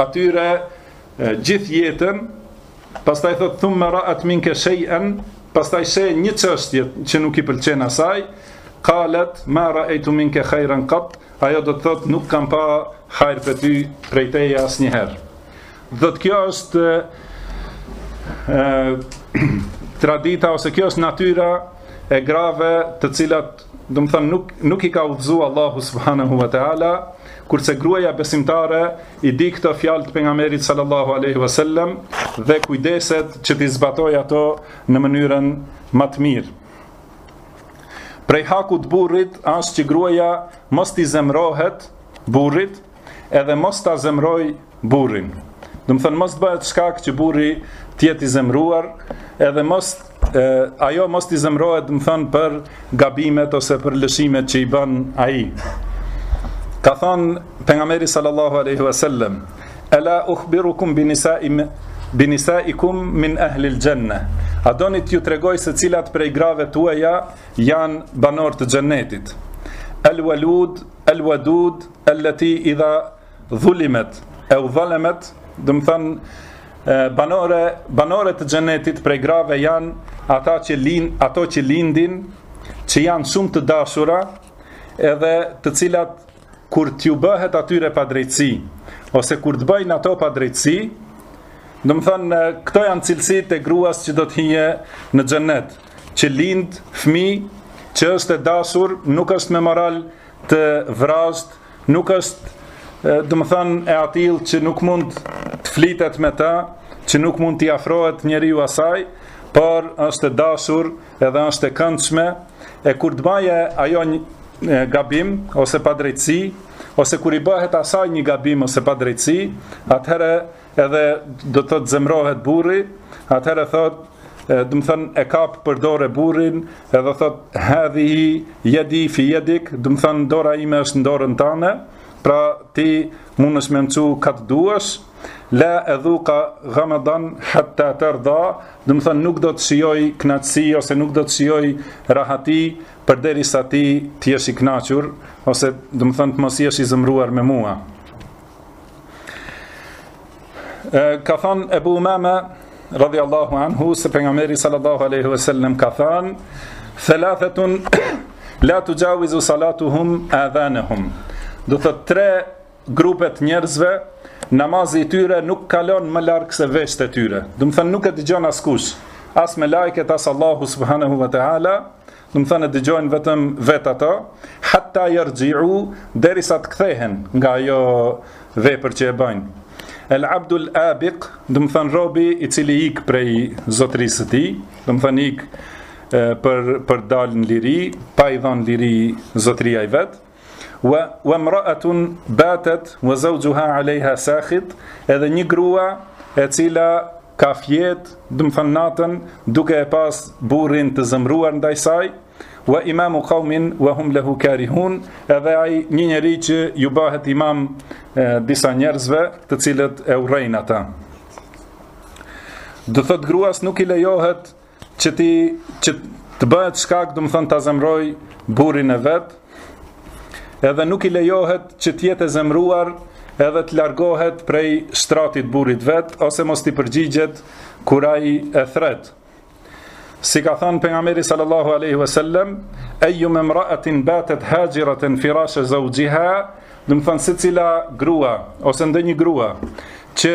atyre gjithë jetën, pastaj thot thumma ra'at minka shay'an, pastaj she një çështje që nuk i pëlqen asaj, qalet ma ra'aytu minka khayran qat, ajo do të thot nuk kam pa hajr për ty prej teje asnjëherë. Domethonë kjo është ë tradita ose kjo është natyra e grave të cilat domethonë nuk nuk i ka udhëzu Allahu subhanahu wa taala kurse gruaja besimtare i di këto fjalë të pejgamberit sallallahu alaihi wasallam dhe kujdeset që t'i zbatojë ato në mënyrën më të mirë prej hakut të burrit është që gruaja mos t'i zemrohet burrit edhe mos ta zemroj burrin. Domethonë mos të bëhet shkak që burri të jetë i zemruar, edhe mos e, ajo mos t'i zemrohet, domethonë për gabimet ose për lëshimet që i bën ai. Ka thënë pejgamberi sallallahu alaihi wasallam, "Ela ukhbirukum bi nisa'i bi nisaikum min ahli al-janna." A doni t'ju tregoj se cilat prej grave tuaja janë banorë të xhennetit? Al-walud El Wadud allati idha dhulimat aw zalamat, domethonë banore banore të xhenetit prej grave janë ata që lind ato që lindin që janë shumë të dashura edhe të cilat kur t'ju bëhet atyre padrejtësi ose kur të bëjnë ato padrejtësi domethonë këto janë cilësitë e gruas që do të hyjë në xhenet që lind fëmi që është e dashur, nuk është me moral të vrazhdë, nuk është, domethënë, e atillë që nuk mund të flitet me të, që nuk mund t'i afrohet njeriu asaj, por është e dashur edhe është e këndshme, e kur të baje ajo një gabim ose padrejtësi, ose kur i bëhet asaj një gabim ose padrejtësi, atëherë Edhe do të thotë zemrohet burri, atëherë thotë domethënë e kap për dorë burrin, edhe thotë hadhi yadi fi yadik, domethënë dora ime është në dorën tënde, pra ti mundesh me më çu ka të duash, la edhuku gamdan hatta terda, domethënë nuk do të shijoj knaqësi, ose nuk do të shijoj rahati, përderisa ti të jesh i knaqur, ose domethënë të mos jesh i zëmruar me mua. Ka thënë Ebu Umame, radhi Allahu anhu, se pejgamberi sallallahu aleyhi ve sellem ka thënë, thelathetun, la tugjawizu salatuhum adhanehum. Do thotë tre grupe t'njerëzve, namazi i tyre nuk kalon më larg se veshët e tyre. Domethënë nuk e dëgjon askush, as melajket, as Allahu subhanahu wa ta'ala, domethanë e dëgjojnë vetëm vet ato hatta yarji'u derisa të kthehen nga ajo vepër që e bëjnë el abdul abiq domethanë robi i cili ik prej zotërisë së tij domethanë ik për për dal në liri pa i dhënë liri zotëria i vet Wa wa imra'atun batat wa zawjuha 'alayha sakhit, edhe një grua e cila ka fjet, domethanë natën duke e pas burrin të zëmruar ndaj saj, wa imamu qaumin wa hum lahu karihun, edhe ai një njeri që ju bëhet imam e, disa njerëzve, të cilët e urrejnë atë. Do thot gruas nuk i lejohet Që ti që të bëhet shkak, domethënë ta zemroj burrin e vet, edhe nuk i lejohet që të jetë e zemruar edhe të largohet prej shtratit burrit vet ose mos t'i përgjigjet kur ai e thret. Si ka thënë pejgamberi sallallahu alaihi wasallam, ayyuma imra'atin batat hajiratan firash zawjiha, domethënë secila grua ose ndonjë grua që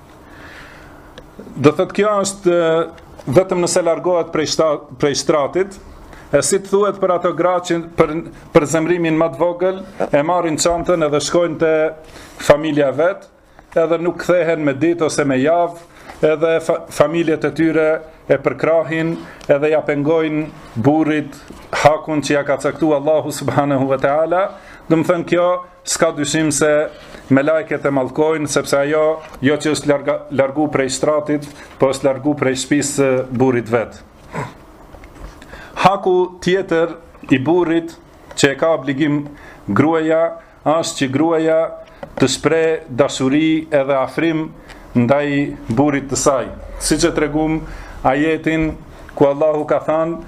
Do thotë kjo është vetëm nëse largohet prej, shtat, prej shtratit, e si të thuhet për ato gra qi për, për zemrimin ma t'vogël, e marrin çantën edhe shkojnë te familja vet, edhe nuk kthehen me ditë ose me javë, edhe fa, familjet e tyre e përkrahin edhe ja pengojnë burrit hakun që ja ka caktu Allahu subhanahu wa ta'ala, domethënë kjo S'ka dyshim se melajket e mallkojnë, sepse ajo jo që është larga, largu prej shtratit, po është largu prej shpisë së burrit vet. Haku tjetër i burrit që e ka obligim gruaja, është që gruaja të shpreh dashuri edhe afrim ndaj burrit të saj. Siç e tregum ajetin ku Allahu ka thanë,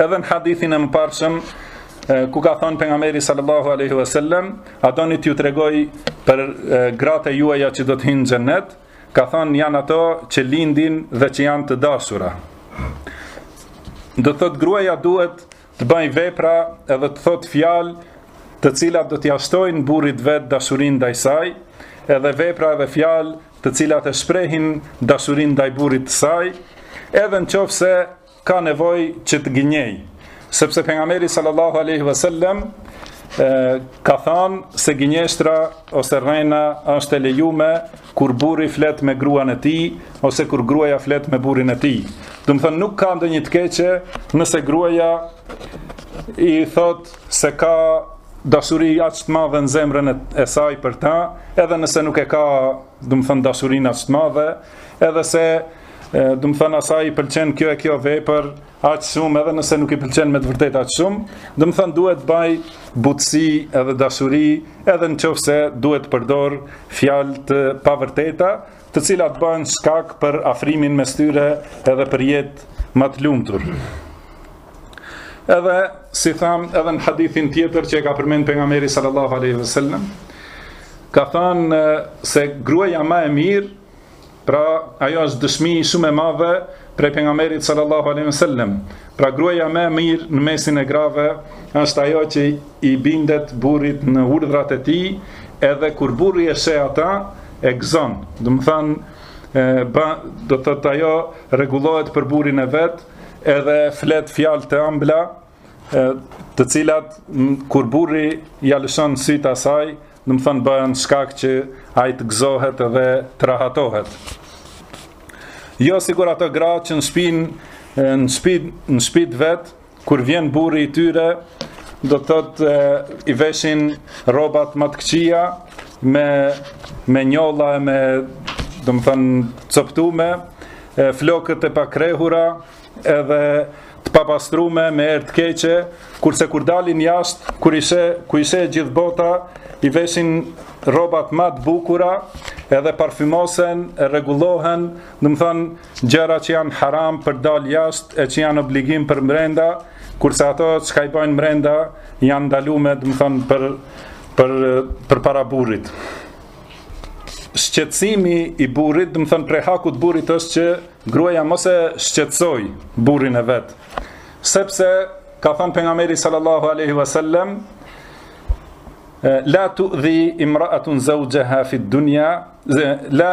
Edhe në hadithin e mëparshëm ku ka thënë pejgamberi sallallahu alaihi wasallam, a doni t'ju tregoj për gratë e juaja që do të hyjnë në xhennet? Ka thënë janë ato që lindin dhe që janë të dashura. Do të thotë gruaja duhet të bëjë vepra edhe të thotë fjalë të cilat do t'ia shtojnë burrit vet dashurinë ndaj saj, edhe vepra edhe fjalë të cilat e shprehin dashurinë ndaj burrit të saj, edhe në qoftë se ka nevojë që të gënjejë. Sepse pejgamberi sallallahu alaihi wasallam, ka thanë se gënjeshtra ose rrena është e lejume kur burri flet me gruan e tij, ose kur gruaja flet me burrin e tij. Domethënë nuk ka ndonjë të keqe nëse gruaja i thotë se ka dashuri aq të madhe në zemrën e saj për ta, edhe nëse nuk e ka, domethënë dashurinë aq të madhe, edhe se domethënë asaj i pëlqen kjo e kjo vepër aq shumë, edhe nëse nuk i pëlqen me të vërtetë aq shumë, domethënë duhet të bajë butësi edhe dashuri, edhe në qoftë se duhet të përdorë fjalë të pavërteta, të cilat bëhen shkak për afrimin mes tyre edhe për jetë më të lumtur. Edhe si thamë edhe në hadithin tjetër që e ka përmend pejgamberi sallallahu alaihi wasallam, ka thënë se gruaja më e mirë, pra ajo është dëshmi shumë e madhe prej pejgamberit sallallahu alaihi wasallam. Pra gruaja më e mirë në mesin e grave është ajo që i bindet burrit në urdhrat e tij, edhe kur burri e sheh ata, e gëzon, domethënë e bë, do të thotë ajo rregullohet për burrin e vet, edhe flet fjalë të ëmbla, e, të cilat kur burri ja lëshon sytë asaj, domethënë bëhen shkak që ai të gëzohet edhe të rahatohet. Jo sikur ato gra që në shpi në shpi në shpi të vet, Kur vjen burri i tyre, do të thotë i veshin rrobat ma të këqija me me njolla e me, domethënë, coptume, flokët e pakrehura, edhe të papastrume me erë të keqe, kurse kur dalin jashtë, kur i sheh, ku i sheh gjithë bota, i veshin rrobat ma të bukura, edhe parfymosen, rregullohen, domethënë, gjëra që janë haram për dal jashtë e që janë obligim për mbrenda, kurse ato çka i bëjnë mbrenda janë ndalume, domethënë për për për para burrit. Shqetësimi i burrit, domethënë prej hakut burrit është që gruaja mos e shqetësojë burrin e vet. Sepse ka thënë pejgamberi sallallahu alaihi wasallam la tu'dhi imra'atun zawjaha fi dunya illa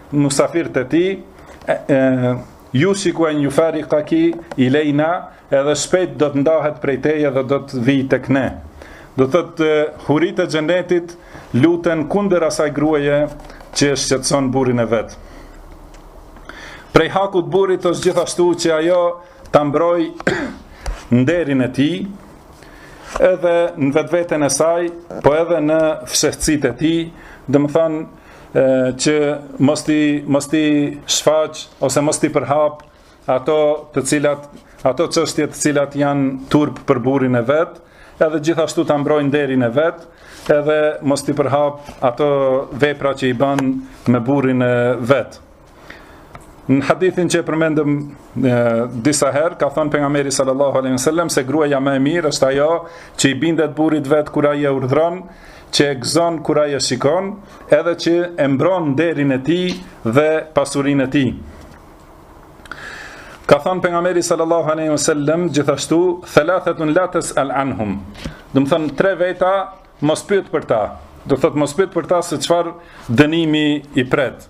musafir te ti, jushiku en jufarikaki ilejna, edhe shpejt do të ndahet prej teje dhe do të vijë tek ne. Do thotë hyritë e xhenetit, luten kundër asaj grueje që e shqetëson burrin e vet. Prej hakut burrit është gjithashtu që ajo ta mbrojë nderin e tij, edhe në vetveten e saj, po edhe në fshehtësitë e tij, domethanë, që mos t'i mos t'i shfaqë ose mos t'i përhapë ato të cilat ato çështje të cilat janë turp për burrin e vet, edhe gjithashtu ta mbrojë nderin e vet, edhe mos t'i përhapë ato vepra që i bën me burrin e vet. Në hadithin që e përmendëm e, disa herë, ka thënë pejgamberi sallallahu alejhi ve sellem se gruaja më e mirë është ajo që i bindet burrit vet kur ai e urdhëron, që e gëzon kur ai e shikon, edhe që e mbron nderin e tij dhe pasurinë e tij. Ka thënë pejgamberi sallallahu alejhi ve sellem gjithashtu thalathatun la tas'al anhum. Domethënë tre veta mos pyet për ta. Do thotë mos pyet për ta se çfarë dënimi i pret.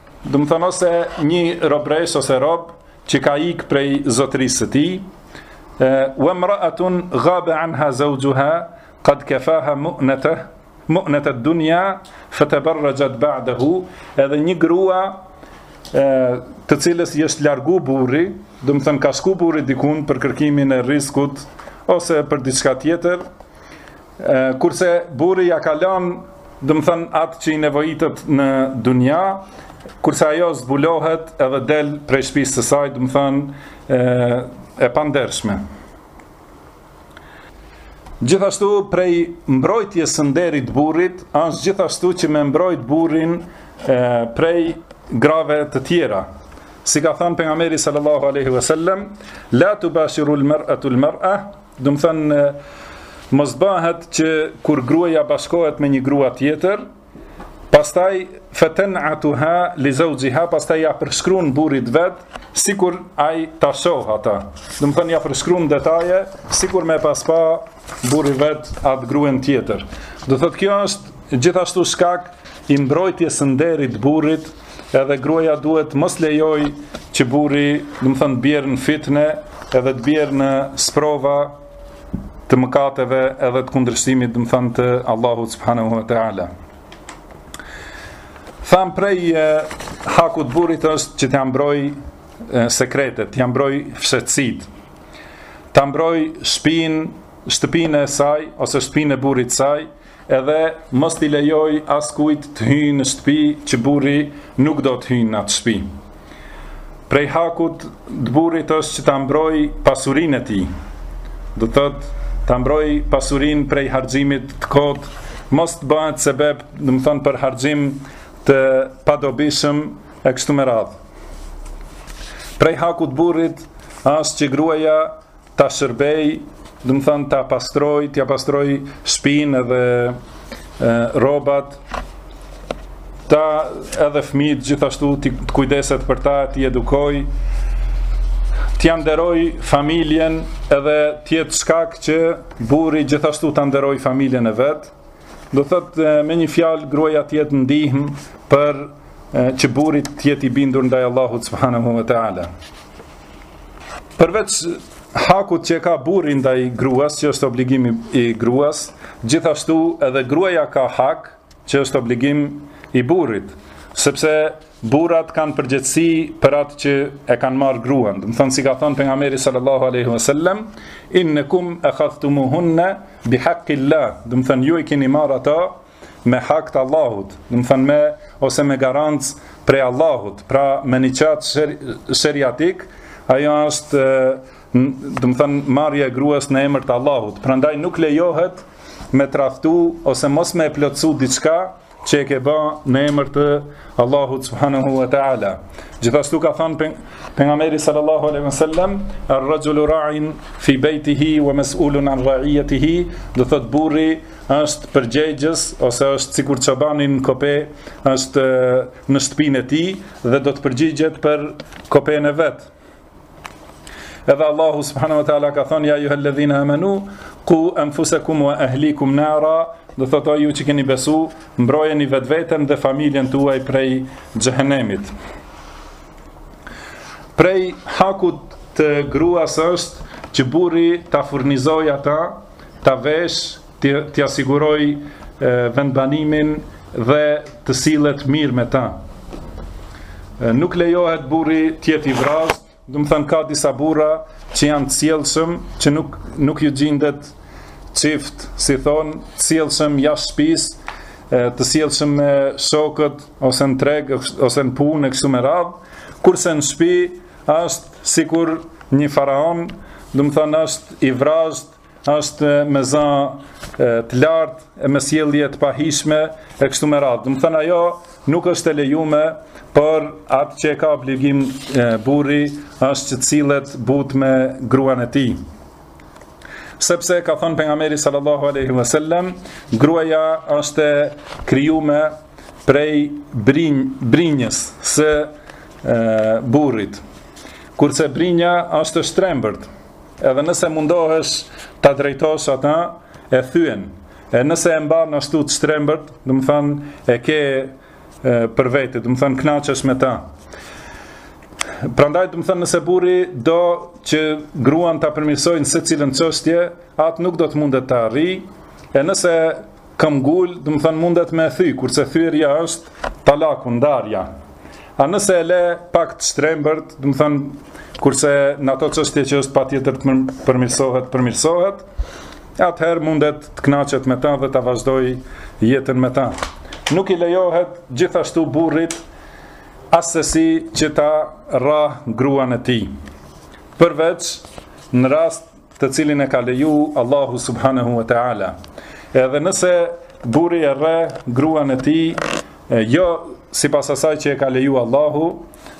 Domethënë një robëreshë ose rob që ka ik prej zotërisë së tij, wa imra'atun ghaba anha zawjuha qad kafaha mu'nata mu'nata ad-dunya fatabarrajat ba'dahu, edhe një grua e të cilës i është largu burri, domethënë ka shku burri dikun për kërkimin e rizkut ose për diçka tjetër, Kurse burri ia ka lënë, domethënë atë që i nevojitet në dunja, kurse ajo zbulohet edhe del prej shtëpisë së saj, domethënë e pandershme. Gjithashtu prej mbrojtjes së nderit të burrit, është gjithashtu që me mbrojt burrin e, prej grave të tjera. Si ka thënë pejgamberi sallallahu alaihi wasallam, la tubashiru al-mar'atu al-mar'a Domethënë mos bëhet që kur gruaja bashkohet me një grua tjetër, pastaj fe ten'atuha li zawjiha, pastaj ia përshkruan burrit vet sikur ai ta shohë ata. Domethënë ia përshkruan detaje sikur me e pas pa burri vet atë gruen tjetër. Do thotë kjo është gjithashtu shkak i mbrojtjes së nderit të burrit edhe gruaja duhet të mos lejojë që burri, domethënë, të bjerë në fitne, edhe të bjerë në sprova të mëkateve edhe të kundërshtimit, domethënë, të Allahut subhanahu ue teala. Thamë prej e, hakut burrit është që t'ia mbrojë sekretet, t'ia mbrojë fshehtësitë, ta mbrojë shpinë, shtëpinë e saj, ose shpinë e burrit të saj, Edhe mos t'i lejojë askujt të hyjë në shtëpi që burri nuk do të hyjë në atë shtëpi. Prej hakut të burrit është që ta mbrojë pasurinë e tij. Do thotë ta mbrojë pasurinë prej harxhimit të kotë, mos të bëhet sebeb, domethënë për harxhim të padobishëm e kështu me radhë. Prej hakut të burrit është që gruaja ta shërbejë, domethënë t'ia pastrojë, t'ia pastrojë shpinë dhe rrobat, ta edhe fëmijët gjithashtu të kujdeset për ta, t'i edukojë, t'ia nderojë familjen edhe të jetë shkak që burri gjithashtu ta nderojë familjen e vet. Do thotë me një fjalë gruaja të jetë ndihmë për që burri të jetë i bindur ndaj Allahut subhanahu wa taala. Përveç hakut që e ka burri ndaj gruas, që është obligim i gruas, gjithashtu edhe gruaja ka hak që është obligim i burrit, sepse burrat kanë përgjegjësi për atë që e kanë marrë gruan. Domethënë si ka thënë pejgamberi sallallahu alaihi wasallam, innakum akhadhtumuhunna bihaqqillah, domethënë ju i keni marrë ata me hak të Allahut, domethënë me ose me garancë prej Allahut, pra me një akt sheriatik, ajo është domethënë marrja e gruas në emër të Allahut. Prandaj nuk lejohet me tradhtu ose mos me plotësu diçka që e ke ba në emër të Allahut subhanahu wa ta'ala. Gjithashtu ka thënë pejgamberi sallallahu alaihi wa sallam, ar-rajulu ra'in fi bejtihi wa mes'ulun an ra'ijetihi, do thotë burri është përgjegjës ose është sikur çobani në kope, është në shtëpinë e tij dhe do të përgjigjet për kopenë e vet. Edhe Allahu subhanahu wa taala ka thënë ja ejjuhelladhina amanu qu anfusakum wa ahlikum nara, do thotë ju që keni besu, mbrojeni vetveten dhe familjen tuaj prej xhehenemit. Prej hakut të gruas është që burri ta furnizojë ata ta veshë, t'ia sigurojë vendbanimin dhe të sillet mirë me ta. Nuk lejohet burri të jetë i vrazhdë, domethënë ka disa burra që janë të sjellshëm, që nuk, nuk u gjindet çift, si thonë, të sjellshëm jashtë shpisë, të sjellshëm me shokët, ose në treg, ose në punë, e kështu me radhë, kurse në shpi, është sikur një faraon, domethënë është i vrazhdë, është me za të lartë e me sjellje të pahijshme e kështu me radhë. Domethënë ajo nuk është e lejume por atë që e ka obligim burri është që të sillet butë me gruan e tij. Sepse ka thonë pejgamberi sallallahu alaihi wasallam, gruaja është e krijume prej brinj, brinjës së burrit. Kurse brinja është e shtrembërt. Edhe nëse mundohesh ta drejtosh atë, e thyen. E nëse e mban ashtu të shtrembërt, domethonë e ke për vete, domethënë kënaqesh me ta. Prandaj domethënë nëse burri do që gruan ta përmirësojë në secilën çështje, atë nuk do të mundet ta arri. E nëse këmbëngul, domethënë mundet me thy, kurse thyerja është talaku, ndarja. A nëse e le pak të shtrembërt, domethënë kurse në ato çështje që është patjetër të përmirësohet, përmirësohet. atëherë mundet të kënaqet me ta dhe ta vazhdojë jetën me ta. Nuk i lejohet gjithashtu burrit assesi që ta rrah gruan e tij. Përveç në rast të cilin e ka leju Allahu subhanahu wa taala. Edhe nëse burri e rre gruan e tij jo sipas asaj që e ka leju Allahu,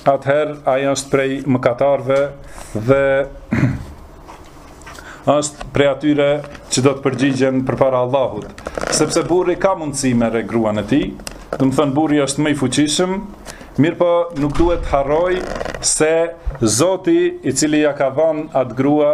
atëherë ai është prej mëkatarëve dhe është prej atyre që do të përgjigjen përpara Allahut, sepse burri ka mundësi me rre gruan e tij, domethonë burri është më i fuqishëm, mirëpo nuk duhet të harroj se Zoti i cili ja ka dhonë atë grua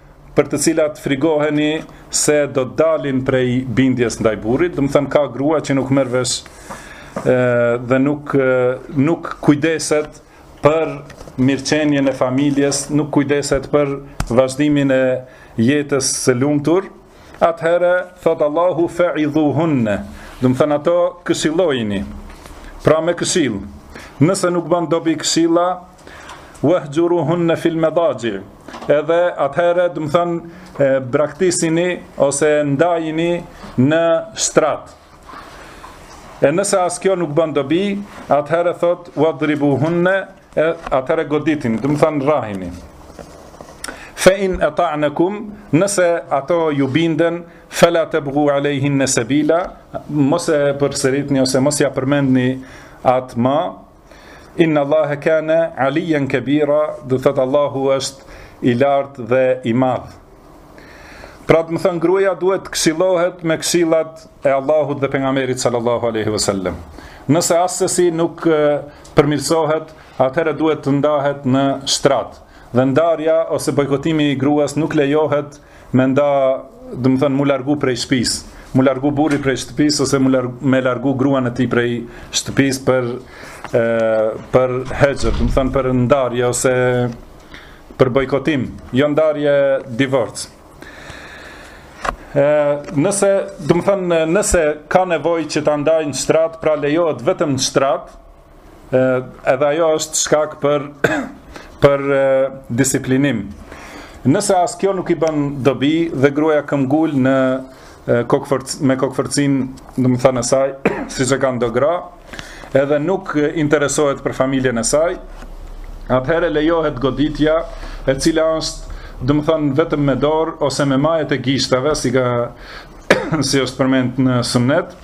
për të cilat frigoheni se do të dalin prej bindjes ndaj burrit, domethënë ka grua që nuk merr vesh dhe nuk nuk kujdeset për mirëqenien e familjes, nuk kujdeset për vazhdimin e jetës së lumtur, atëherë thot Allahu fa'idhuhunne. Domethënë ato këshillojini. Pra me këshill. Nëse nuk bën dobi këshilla, Wahjuruhunna fil madaji. Edhe atëherë, domethonë braktisini ose ndajini në shtrat. E nëse as kjo nuk bën dobi, atëherë thot wadribuhunna, atëherë goditini, domethonë rrahini. Fe in eta'nekum, nëse ato ju binden, fela tebgu alejhinne sebila, mos e përsëritni ose mos ja përmendni atë ma, Inna Allahe kane alijen kebira, do thotë Allahu është i lartë dhe i madh. Pra domethënë gruaja duhet të këshillohet me këshillat e Allahut dhe pejgamberit sallallahu alejhi wasallem. Nëse assesi nuk përmirësohet, atëherë duhet të ndahet në shtrat. Dhe ndarja ose bojkotimi i gruas nuk lejohet nështë. me nda, domethënë, mu largu prej shpisë, mu largu burri prej shtëpisë, ose mu largu, me largu gruan e tij prej shtëpisë për, e, për hexhër, domethënë, për ndarje, ose për bojkotim, jo ndarje divorc. E, nëse, domethënë, nëse ka nevojë që ta ndajë në shtrat, pra lejohet vetëm në shtrat, edhe ajo është shkak për për disiplinim. Nëse as kjo nuk i bën dobi dhe gruaja këmbgul në kokfort me kokforcinë, domethënë, e saj, siç e kanë do gra, edhe nuk interesohet për familjen e saj, atëherë lejohet goditja, e cila është domethënë vetëm me dorë ose me majet e gishtave, si ka si është përmend në sunnet.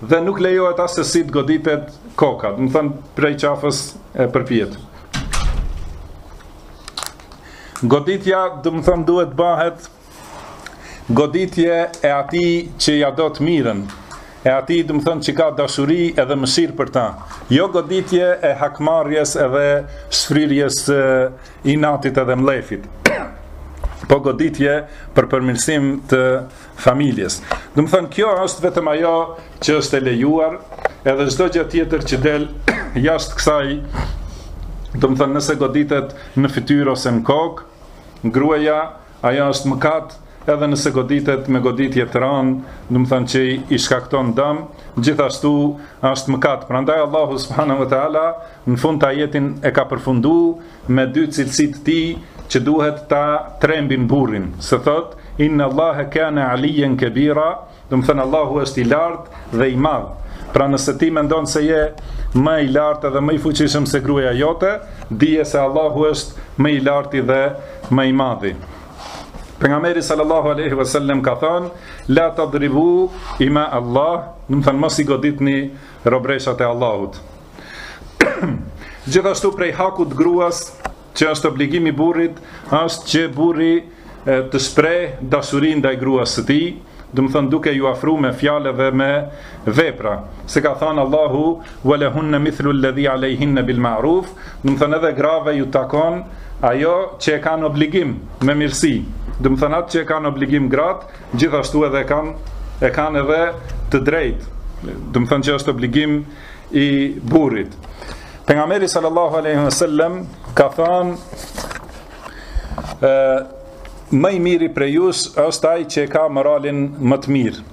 Dhe nuk lejohet assesi të goditet koka, domethënë prej qafës e përpjetë. Goditja domethënë duhet t'bahet goditje e atij që ia do të mirën, e atij domethënë që ka dashuri edhe mëshirë për ta. Jo goditje e hakmarrjes edhe shfryrjes e, inatit edhe mllefit. Po goditje për përmirësim të familjes. Domethënë kjo është vetëm ajo që është e lejuar, edhe çdo gjë tjetër që del jashtë kësaj, domethënë nëse goditet në fytyrë ose në kokë, gruaja ajo është mëkat, edhe nëse goditet me goditje të rëndë, domethënë që i shkakton dëm, gjithashtu është mëkat. Prandaj Allahu subhanahu wa taala në fund të ajetin e ka përfunduar me dy cilësi të tij që duhet ta trembin burrin, se thotë inna Allahe kane alijen kebira, domethënë Allahu është i lartë dhe i madh. Pra nëse ti mendon se je më i lartë dhe më i fuqishëm se gruaja jote, dije se Allahu është më i larti dhe më i madhi. Pejgamberi sallallahu alaihi wasallam ka thënë: "La tadribu ima Allah", domethënë mos i goditni robreshat e Allahut. Gjithashtu prej hakut të gruas që është obligim i burrit, është që burri të shprehë dashurinë ndaj gruas së tij, domethënë duke iu afru me fjalë dhe me vepra. Se ka thënë Allahu, ve lehunne mithlul-ledhi alejhinne bil ma'ruf, domethënë edhe grave iu takon ajo që e kanë obligim me mirësi. Domethënë atë që e kanë obligim gratë, gjithashtu edhe kanë, e kanë edhe të drejtë. Domethënë që është obligim i burrit. Pejgamberi sallallahu alaihi wasallam ka thënë më i miri prej ju është ai që ka moralin më të mirë.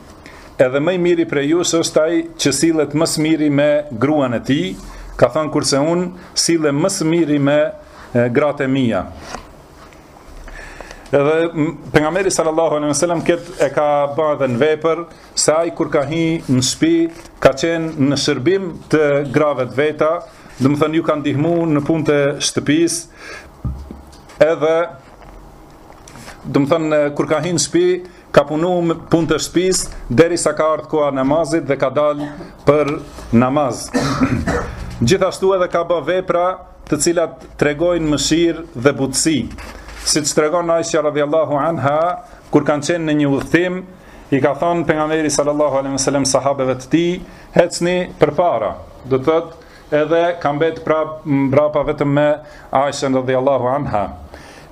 Edhe më i miri prej ju është ai që sillet më së miri me gruan e tij, ka thënë kurse unë sillem më së miri me gratë e mia. Edhe pejgamberi sallallahu alaihi wasallam këtë e ka bërë edhe në vepër, se ai kur ka hi në shpi, ka qenë në shërbim të gravet veta, domethënë ju ka ndihmu në punë të shtëpisë, edhe, domethënë, kur ka hi në shpi, ka punu punë të shtëpisë, derisa ka ardhë koha e namazit dhe ka dalë për namaz. Gjithashtu edhe ka ba vepra të cilat tregojnë mëshirë dhe butësi. Siç tregon Aisha radhiyallahu anha, kur kanë qenë në një udhëtim, I ka thënë pejgamberi sallallahu alejhi ve sellem sahabeve të tij, hecni përpara. Do të thotë, edhe ka mbet prap mbrapa vetëm me Aisha radhiyallahu anha.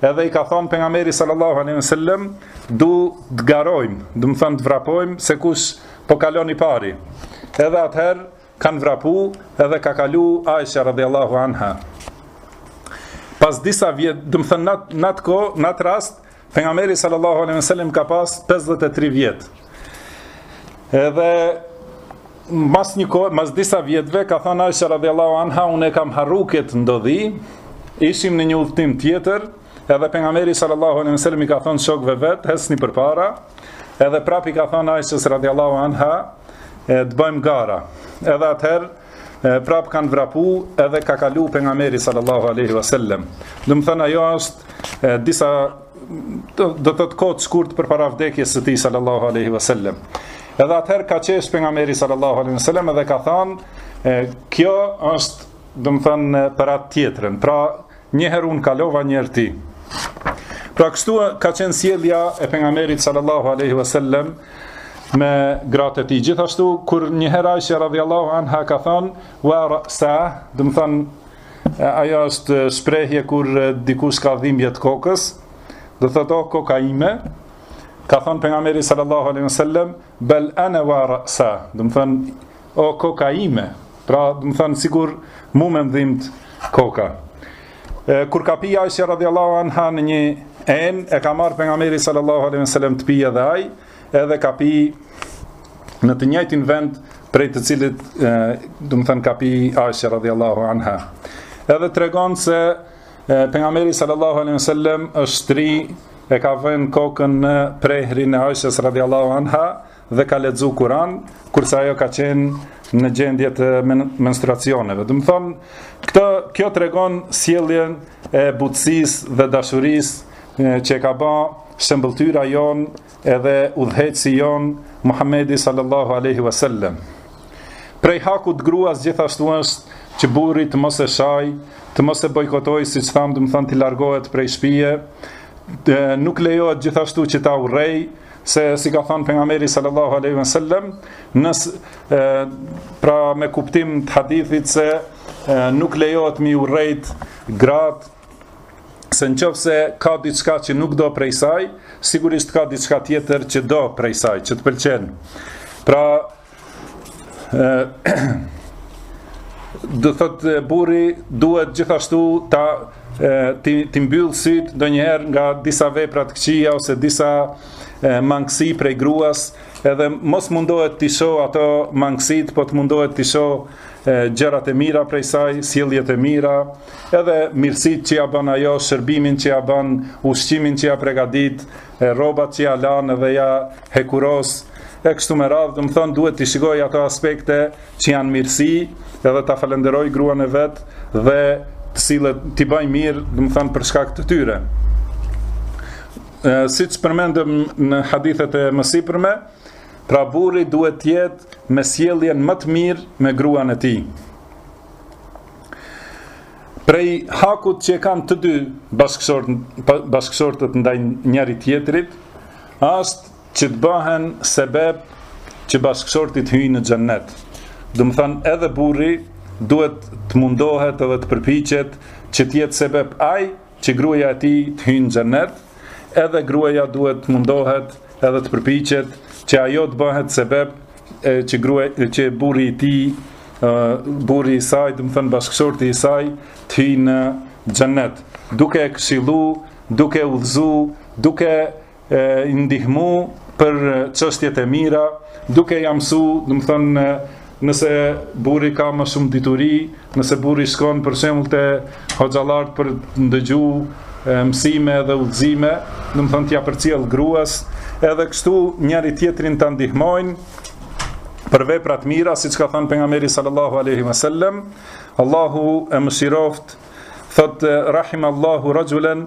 Edhe i ka thënë pejgamberi sallallahu alejhi ve sellem, du të garojmë, domethënë të vrapojmë se kush po kalon i pari. Edhe atëherë kanë vrapu edhe ka kalu Aisha radhiyallahu anha. Pas disa vjet, domethënë n'at n'at kohë, n'at rast Pejgamberi sallallahu alejhi ve sellem i ka pas 53 vjet. Edhe mas një kohë, mas disa vjetëve ka thënë Aisha radhiyallahu anha, unë e kam harru këtë ndodhi, ishim në një udhtim tjetër, edhe pejgamberi sallallahu alejhi ve sellem i ka thënë shokëve vet, hecni përpara. Edhe prapë i ka thënë Aishës radhiyallahu anha, e të bëjmë gara. Edhe atëherë e prapë kanë vrapu edhe ka kalu pejgamberi sallallahu aleyhi vësallem. Domethënë, ajo është e, disa, do të thotë kohë të shkurt përpara vdekjes së tij sallallahu aleyhi vësallem. Edhe atëherë ka qesh pejgamberi sallallahu aleyhi vësallem edhe ka thanë, kjo është, domethënë, për atë tjetrën. Pra, Një herë unë kalova një herë ti. Pra kështu ka qenë sjellja e pejgamberit sallallahu alaihi wasallam me gratë e tij. Gjithashtu kur një herë Aisha radhiyallahu anha ka thënë wa ra'sa, domethënë ajo është shprehje kur dikush ka dhimbje të kokës, dhe thotë oh, koka ime. Ka thënë pejgamberi sallallahu alaihi wasallam bal ana wa ra'sa, domethënë O koka ime, pra domethënë sikur mu më dhimt koka. E, kur ka pi Aisha radhiyallahu anha në një enë e ka marr pejgamberi sallallahu alaihi wasallam të pijë dhe ai, edhe ka pi në të njëjtin vend prej të cilit domethënë ka pi Aisha radhiyallahu anha. Edhe tregon se pejgamberi sallallahu alaihi wasallam është shtri e ka vënë kokën në prehrin e Aishës radhiyallahu anha dhe ka lexu Kur'an, kurse ajo ka qenë në gjendje të menstruacioneve. Domethonë, kjo tregon sjelljen e butësisë dhe dashurisë që ka bë shëmbëlltyra jon edhe udhëheqësi jon Muhamedi sallallahu alaihi wasallam. Prej hakut të gruas gjithashtu është që burri të mos e shaj, të mos e bojkotojë, siç thamë, domethonë të largohet prej shtëpie, nuk lejohet gjithashtu që ta urrej, Se si ka thënë pejgamberi sallallahu alaihi wasallam, pra me kuptim të hadithit se e, nuk lejohet mi urrejt grat se në qoftë se ka diçka që nuk do prej saj, sigurisht ka diçka tjetër që do prej saj, që të pëlqen. Pra, do thot burri duhet gjithashtu ta ti ti mbyll syt ndonjëherë nga disa vepra të këqija ose disa mangësi prej gruas, edhe mos mundohet t'i shoh ato mangësit, po të mundohet t'i shoh gjërat e mira prej saj, sjelljet e mira, edhe mirësitë që ja bën ajo, shërbimin që ja bën, ushqimin që ja përgatit, e rrobat që ja lan dhe ja hekuros e kështu me radhë, domethonë duhet t'i shikoj ato aspekte që janë mirësi, edhe ta falenderoj gruan e vet dhe të sillet, t'i bëj mirë, domethonë për shkak të tyre. Siç përmendëm në hadithet e mësipërme, pra burri duhet tjetë me sjelljen më të mirë me gruan e tij. Prej hakut që e kanë të dy bashkëshortët ndaj njëri tjetrit, është që të bëhen sebep që bashkëshorti t'hyjë në xhennet. Domethonë edhe burri duhet të mundohet edhe të përpiqet që të jetë sebep ai që gruaja e tij të hyjë në xhennet, edhe gruaja duhet të mundohet edhe të përpiqet që ajo të bëhet sebeb e, që grua që burri i tij burri i saj, domethonë bashkëshorti i saj të hyjë në xhennet, duke e këshillu, duke e udhëzu, duke e ndihmu për çështjet e mira, duke ia mësu, domethonë nëse burri ka më shumë dituri, nëse burri shkon për shembull te hoxhallarët për të ndëgju mësime dhe udhëzime, domethonë t'ia përcjell gruas, edhe kështu njëri tjetrin ta ndihmojnë për vepra t'mira, siç ka thënë pejgamberi sallallahu alaihi wasallam, Allahu e mëshiroftë, thotë rahimallahu rajulan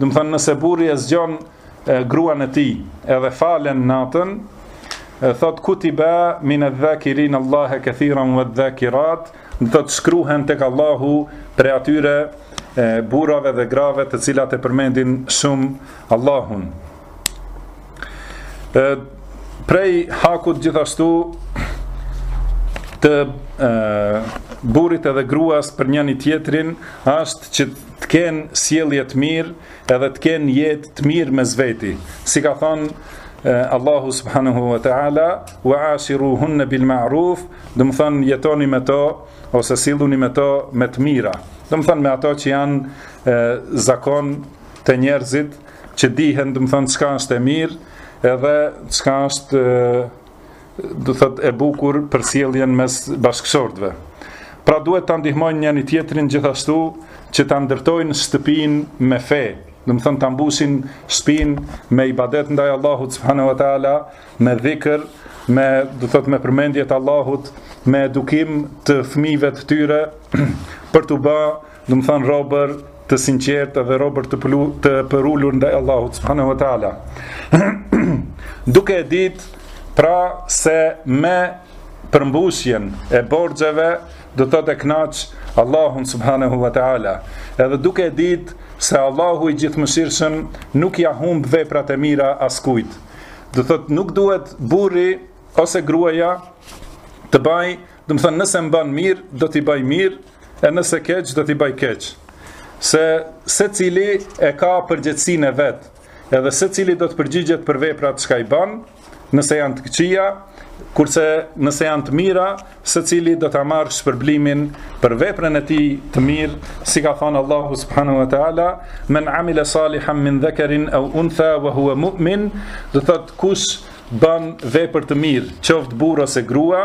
Domethonë nëse burri e zgjon gruan e tij edhe falen natën, thotë kutiba min adh-dhakirin Allah kathiran wa adh-dhakirat, do të shkruhen tek Allahu prej atyre burrave dhe grave të cilat e përmendin shumë Allahun. E, prej hakut gjithashtu të e, burrit edhe gruas për njëni-tjetrin, që të kenë sjellje të mirë edhe të kenë jetë të mirë mes veti. Si ka thënë eh, Allahu subhanahu wa taala, "Wa ashiruhun bil ma'ruf", domethonë jetoni me to ose silluni me to me të mira. Domethonë me ato që janë eh, zakon te njerëzit që dihen, domethonë çka është e mirë edhe çka është eh, do thot e bukur për sjelljen mes bashkëshortëve. Pra duhet ta ndihmojnë njëni-tjetrin gjithashtu që ta ndërtojnë shtëpinë me fe, domethonë ta mbushin shpinë me ibadet ndaj Allahut subhanahu wa taala, me dhikr, me do thot me përmendje të Allahut, me edukim të fëmijëve të tyre për t'u ba Domethënë robër të sinqertë dhe robër të pëlu, të përulur ndaj Allahut subhanahu wa taala. Duke e ditë pra se me përmbushjen e borxheve do thotë e kënaq Allahun subhanahu wa taala. Edhe duke e ditë se Allahu i gjithëmëshirshëm nuk ia humb veprat e mira askujt. Do thot nuk duhet burri ose gruaja të baj, domethonë nëse m'ban mirë, do t'i baj mirë, E nëse keq, do t'i baj keq. Se secili e ka përgjegjësinë e vet, edhe secili do të përgjigjet për veprat çka i ban, nëse janë të këqija, kurse nëse janë të mira, secili do ta marrë shpërblimin për veprën e tij të mirë, si ka thonë Allahu subhanahu wa ta'ala, men amile salihan min dhekerin eu untha wa hua mu'min, do thotë kush ban vepër të mirë, qoftë burrë ose grua,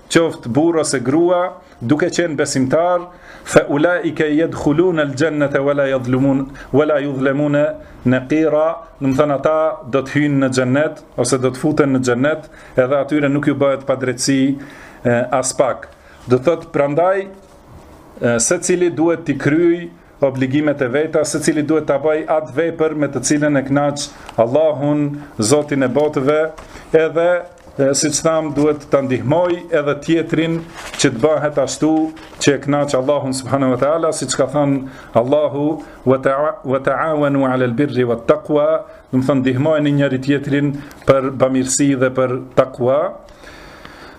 qoftë burrë ose grua, duke qenë besimtar, fa ulaika yadkhulun al-jannata wala yadhlumun wala yudhlamun naqira, domethonë ata do të hyjnë në xhennet ose do të futen në xhennet, edhe atyre nuk ju bëhet padrejtësi aspak. Do thotë prandaj secili duhet t'i kryejë obligimet e veta, secili duhet ta bajë atë vepër me të cilën e kënaq Allahun, Zotin e botëve, edhe siç thamë duhet ta ndihmojë edhe tjetrin që të bahet ashtu që e kënaq Allahun subhanahu wa taala, siç ka thënë Allahu wa ta'awanu 'alal birri wat taqwa, domethonë ndihmojeni njëri tjetrin për bamirësi dhe për takwa.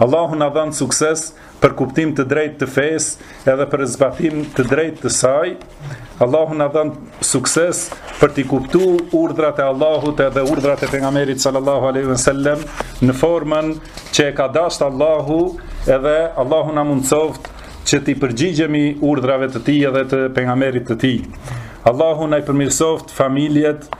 Allahu na dhantë sukses për kuptim të drejtë të fesë edhe për zbatim të drejtë të saj. Allahu na dhantë sukses për t'i kuptu urdhrat e Allahut edhe urdhrat e pejgamberit sallallahu alaihi wasallam në formën që e ka dashtë Allahu, edhe Allahu na mundësoftë që t'i përgjigjemi urdhrave të tij edhe të pejgamberit të tij. Allahu na i përmirësoftë familjet